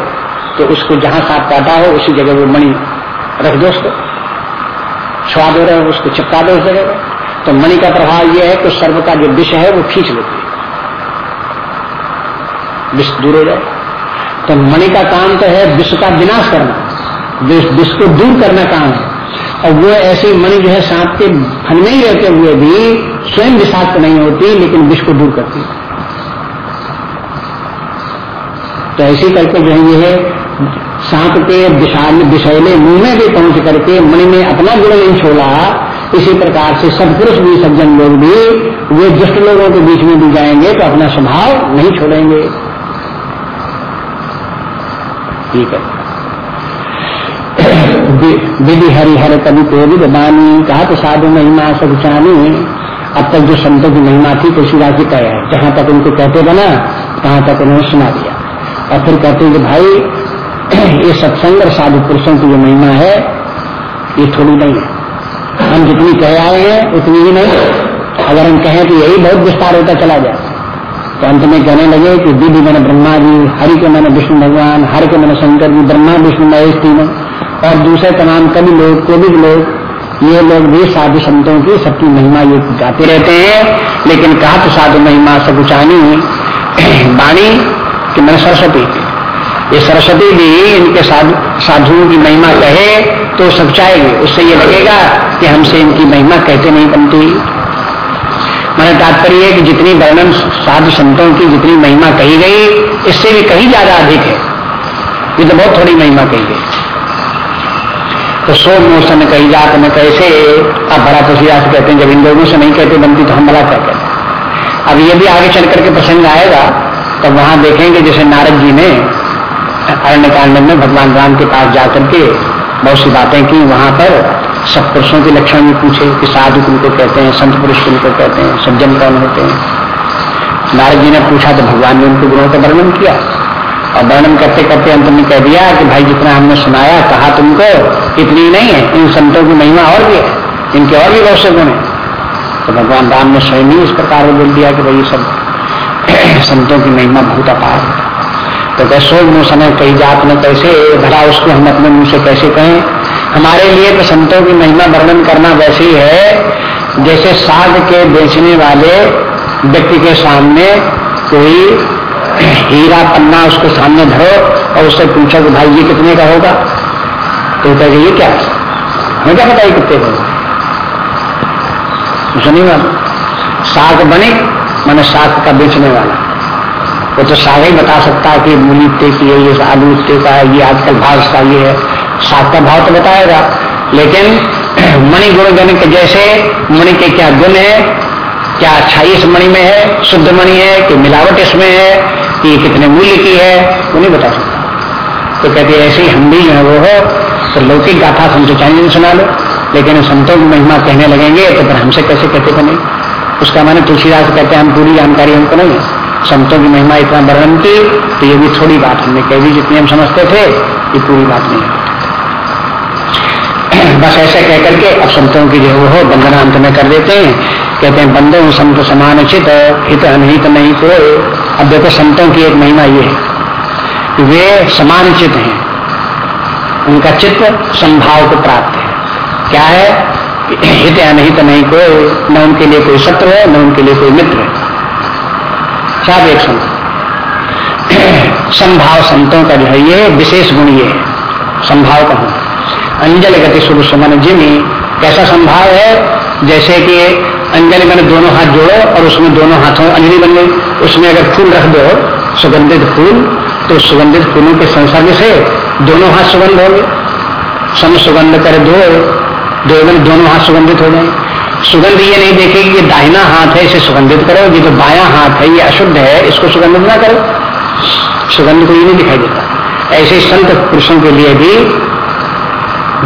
तो उसको जहाँ सांप काटा हो, उसी जगह वो मणि रख दो उसको। स्वाद हो रहे उसको चिपका दो उस जगह तो मणि का प्रभाव यह है कि सर्व का जो विष है, वो खींच लेती है। विष दूर हो जाए। तो मणि का काम तो है विश्व का विनाश करना। विश्व को दूर करना काम है। और वो ऐसी मणि जो है सांप के फन में ही रहते हुए भी स्वयं विषाक्त नहीं होती, लेकिन विष को दूर करती तो ऐसी करके जो है ये सांप के विशाल विषैले मुँह में भी पहुँच करके मणि में अपना गुण नहीं छोड़ा। इसी प्रकार से सदपुरुष भी, सज्जन लोग भी, वे दुष्ट लोगों के बीच में भी जाएँगे तो अपना स्वभाव नहीं छोड़ेंगे। ठीक है। विधि हरिहर कभी कोविद बानी। कहा तो साधु महिमा सब चानी अब तक जो संतों की महिमा थी तुलसीदास जी कहे जहाँ तक उनको कहते बना, तहां तक उन्होंने सुना दिया। और फिर कहते हैं कि भाई, ये सत्संग और साधु पुरुषों की जो महिमा है, ये थोड़ी नहीं है। हम जितनी कह आए हैं, उतनी ही नहीं। अगर हम कहें कि यही बहुत विस्तार होता चला जाए तो अंत में कहने लगे कि विधि मैंने ब्रह्मा जी, हरि के मैंने विष्णु भगवान, हर के मैंने शंकर जी, ब्रह्मा, विष्णु, महेश तीनों। और दूसरे तमाम कवि लोग कोविद लोग, ये लोग भी साधु संतों की सबकी महिमा ये गाते रहते हैं। लेकिन कहा तो साधु महिमा सकुचानी, [CLEARS THROAT] वाणी कि मैंने सरस्वती। ये सरस्वती भी इनके साधु, साधुओं की महिमा कहे तो सचाएगी उससे ये लगेगा कि हमसे इनकी महिमा कहते नहीं बनती। मैंने तात्पर्य है कि जितनी वर्णन साधु संतों की जितनी महिमा कही गई, इससे भी कहीं ज़्यादा अधिक है। ये तो बहुत थोड़ी महिमा कही गई। तो सो मोशन कही जात में कैसे? अब बड़ा तुलसीदास कहते हैं, जब इन लोगों से नहीं कहते बनती तो हम बड़ा क्या कहते अब ये भी आगे चल करके प्रसंग आएगा तो वहाँ देखेंगे जैसे नारद जी ने अरण्य कांड में भगवान राम के पास जाकर के बहुत सी बातें की, वहाँ पर सब पुरुषों के लक्षण भी पूछे कि साधु किनको कहते हैं, संत पुरुष किनको कहते हैं, सज्जन कौन होते हैं? नारद जी ने पूछा तो भगवान ने उनके गुणों का वर्णन किया। और वर्णन करते करते अंत में कह दिया कि भाई जितना हमने सुनाया, कहा तुमको, इतनी नहीं है। इन संतों की महिमा और भी है। इनके और भी बहुत गुण है। तो भगवान राम ने स्वयं ही इस प्रकार बोल दिया कि भाई सब [CLEARS THROAT] संतों की महिमा बहुत अपार है। तो कैसो मुँह समय कई जात में कैसे, भला उसको हम अपने मुँह से कैसे कहें? हमारे लिए तो संतों की महिमा वर्णन करना वैसे ही है, जैसे साग के बेचने वाले व्यक्ति के सामने कोई हीरा पन्ना उसके सामने धरो और उससे पूछो कि भाई ये कितने का होगा? तो कहेगा, ये क्या? हमें क्या पता कितने का होगा? सुनिए साग बने, मैंने साग का बेचने वाला। वो तो साग ही बता सकता है कि मूली इतने की है, ये आलू इतने का है, ये आजकल भाव इसका ये है। साग का भाव तो बताएगा, लेकिन मणि गुण गण के जैसे मणि के क्या गुण है? क्या अच्छाई इस मणि में है? शुद्ध मणि है कि मिलावट इसमें है? कि कितने मूल्य की है, वो नहीं बता सकता। तो कहते ऐसे ही हम भी जो है, वो हो तो लौकिक गाथा हमसे चाहिए सुना लो, लेकिन संतों की महिमा कहने लगेंगे तो फिर हमसे कैसे कहते तो नहीं? उसका माने तुलसीदास कहते हैं, हम पूरी जानकारी हमको नहीं संतों की महिमा इतना वर्णन की तो ये भी थोड़ी बात हमने कह दी जितनी हम समझते थे, ये पूरी बात नहीं [CLEARS THROAT] बस ऐसे कह करके अब संतों की जो हो, वंदना अंत में कर देते हैं। कहते हैं बंदे संत समान चित, हित अनहित नहीं को अब देखो संतों की एक महिमा ये है कि वे समान चित्त हैं। उनका चित्त संभाव को प्राप्त है। क्या है? हित या नहीं तो नहीं कोई, न उनके लिए कोई शत्रु है, न उनके लिए कोई मित्र है। सब एक संत? संभाव संतों का जो है ये विशेष गुण ये है। संभाव का अंजल गति शुभ सुमन जिमी कैसा संभाव है? जैसे कि अंजलि मैंने दोनों हाथ जोड़ो और उसमें दोनों हाथों अंजलि बन गई। उसमें अगर फूल रख दो, सुगंधित फूल तो सुगंधित फूलों के संसर्ग से दोनों हाथ सुगंध होंगे। सम सुगंध कर दो दो दोनों हाथ सुगंधित हो जाए सुगंध ये नहीं देखेगी कि दाहिना हाथ है, इसे सुगंधित करो, ये तो बाया हाथ है, ये अशुद्ध है, इसको सुगंधित ना करो। सुगंध को ये नहीं दिखाई देता। ऐसे संत पुरुषों के लिए भी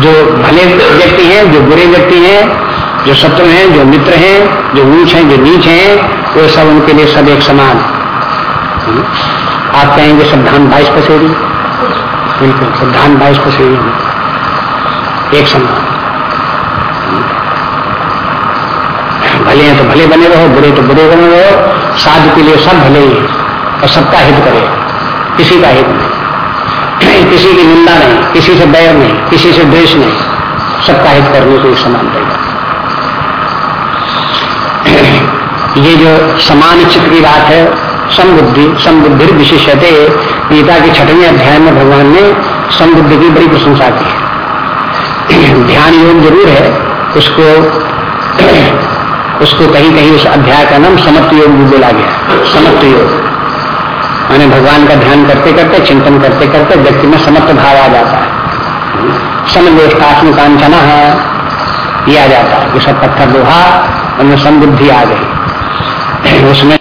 जो भले व्यक्ति हैं, जो बुरे व्यक्ति हैं जो शत्रु हैं, जो मित्र हैं, जो ऊंच हैं, जो नीच हैं, वो सब उनके लिए सब एक समान। आप कहेंगे सब धान बाईस पसेरी? बिल्कुल सब धान बाईस पसेरी। एक समान। भले हैं तो भले बने रहो, बुरे तो बुरे बने रहो। साधु के लिए सब भले ही और सबका हित करे। किसी का हित नहीं। [CLEARS THROAT] किसी की निंदा नहीं, किसी से बैर नहीं, किसी से द्वेष नहीं। सबका हित करने को समान रहेगा। ये जो समान चित्त की बात है, समबुद्धि समबुद्धि विशेषते गीता के छठवें अध्याय में भगवान ने समबुद्धि की बड़ी प्रशंसा की [CLEARS THROAT] ध्यान योग ज़रूर है, उसको उसको कहीं कहीं उस अध्याय का नाम समत्व योग भी बोला गया समत्व योग। मैंने भगवान का ध्यान करते करते, चिंतन करते करते व्यक्ति में समत्व भाव आ जाता है। समलोष्टात्म कांचना है ये आ जाता है कि सब पत्थर लोहा उनमें समबुद्धि आ गई। उसमें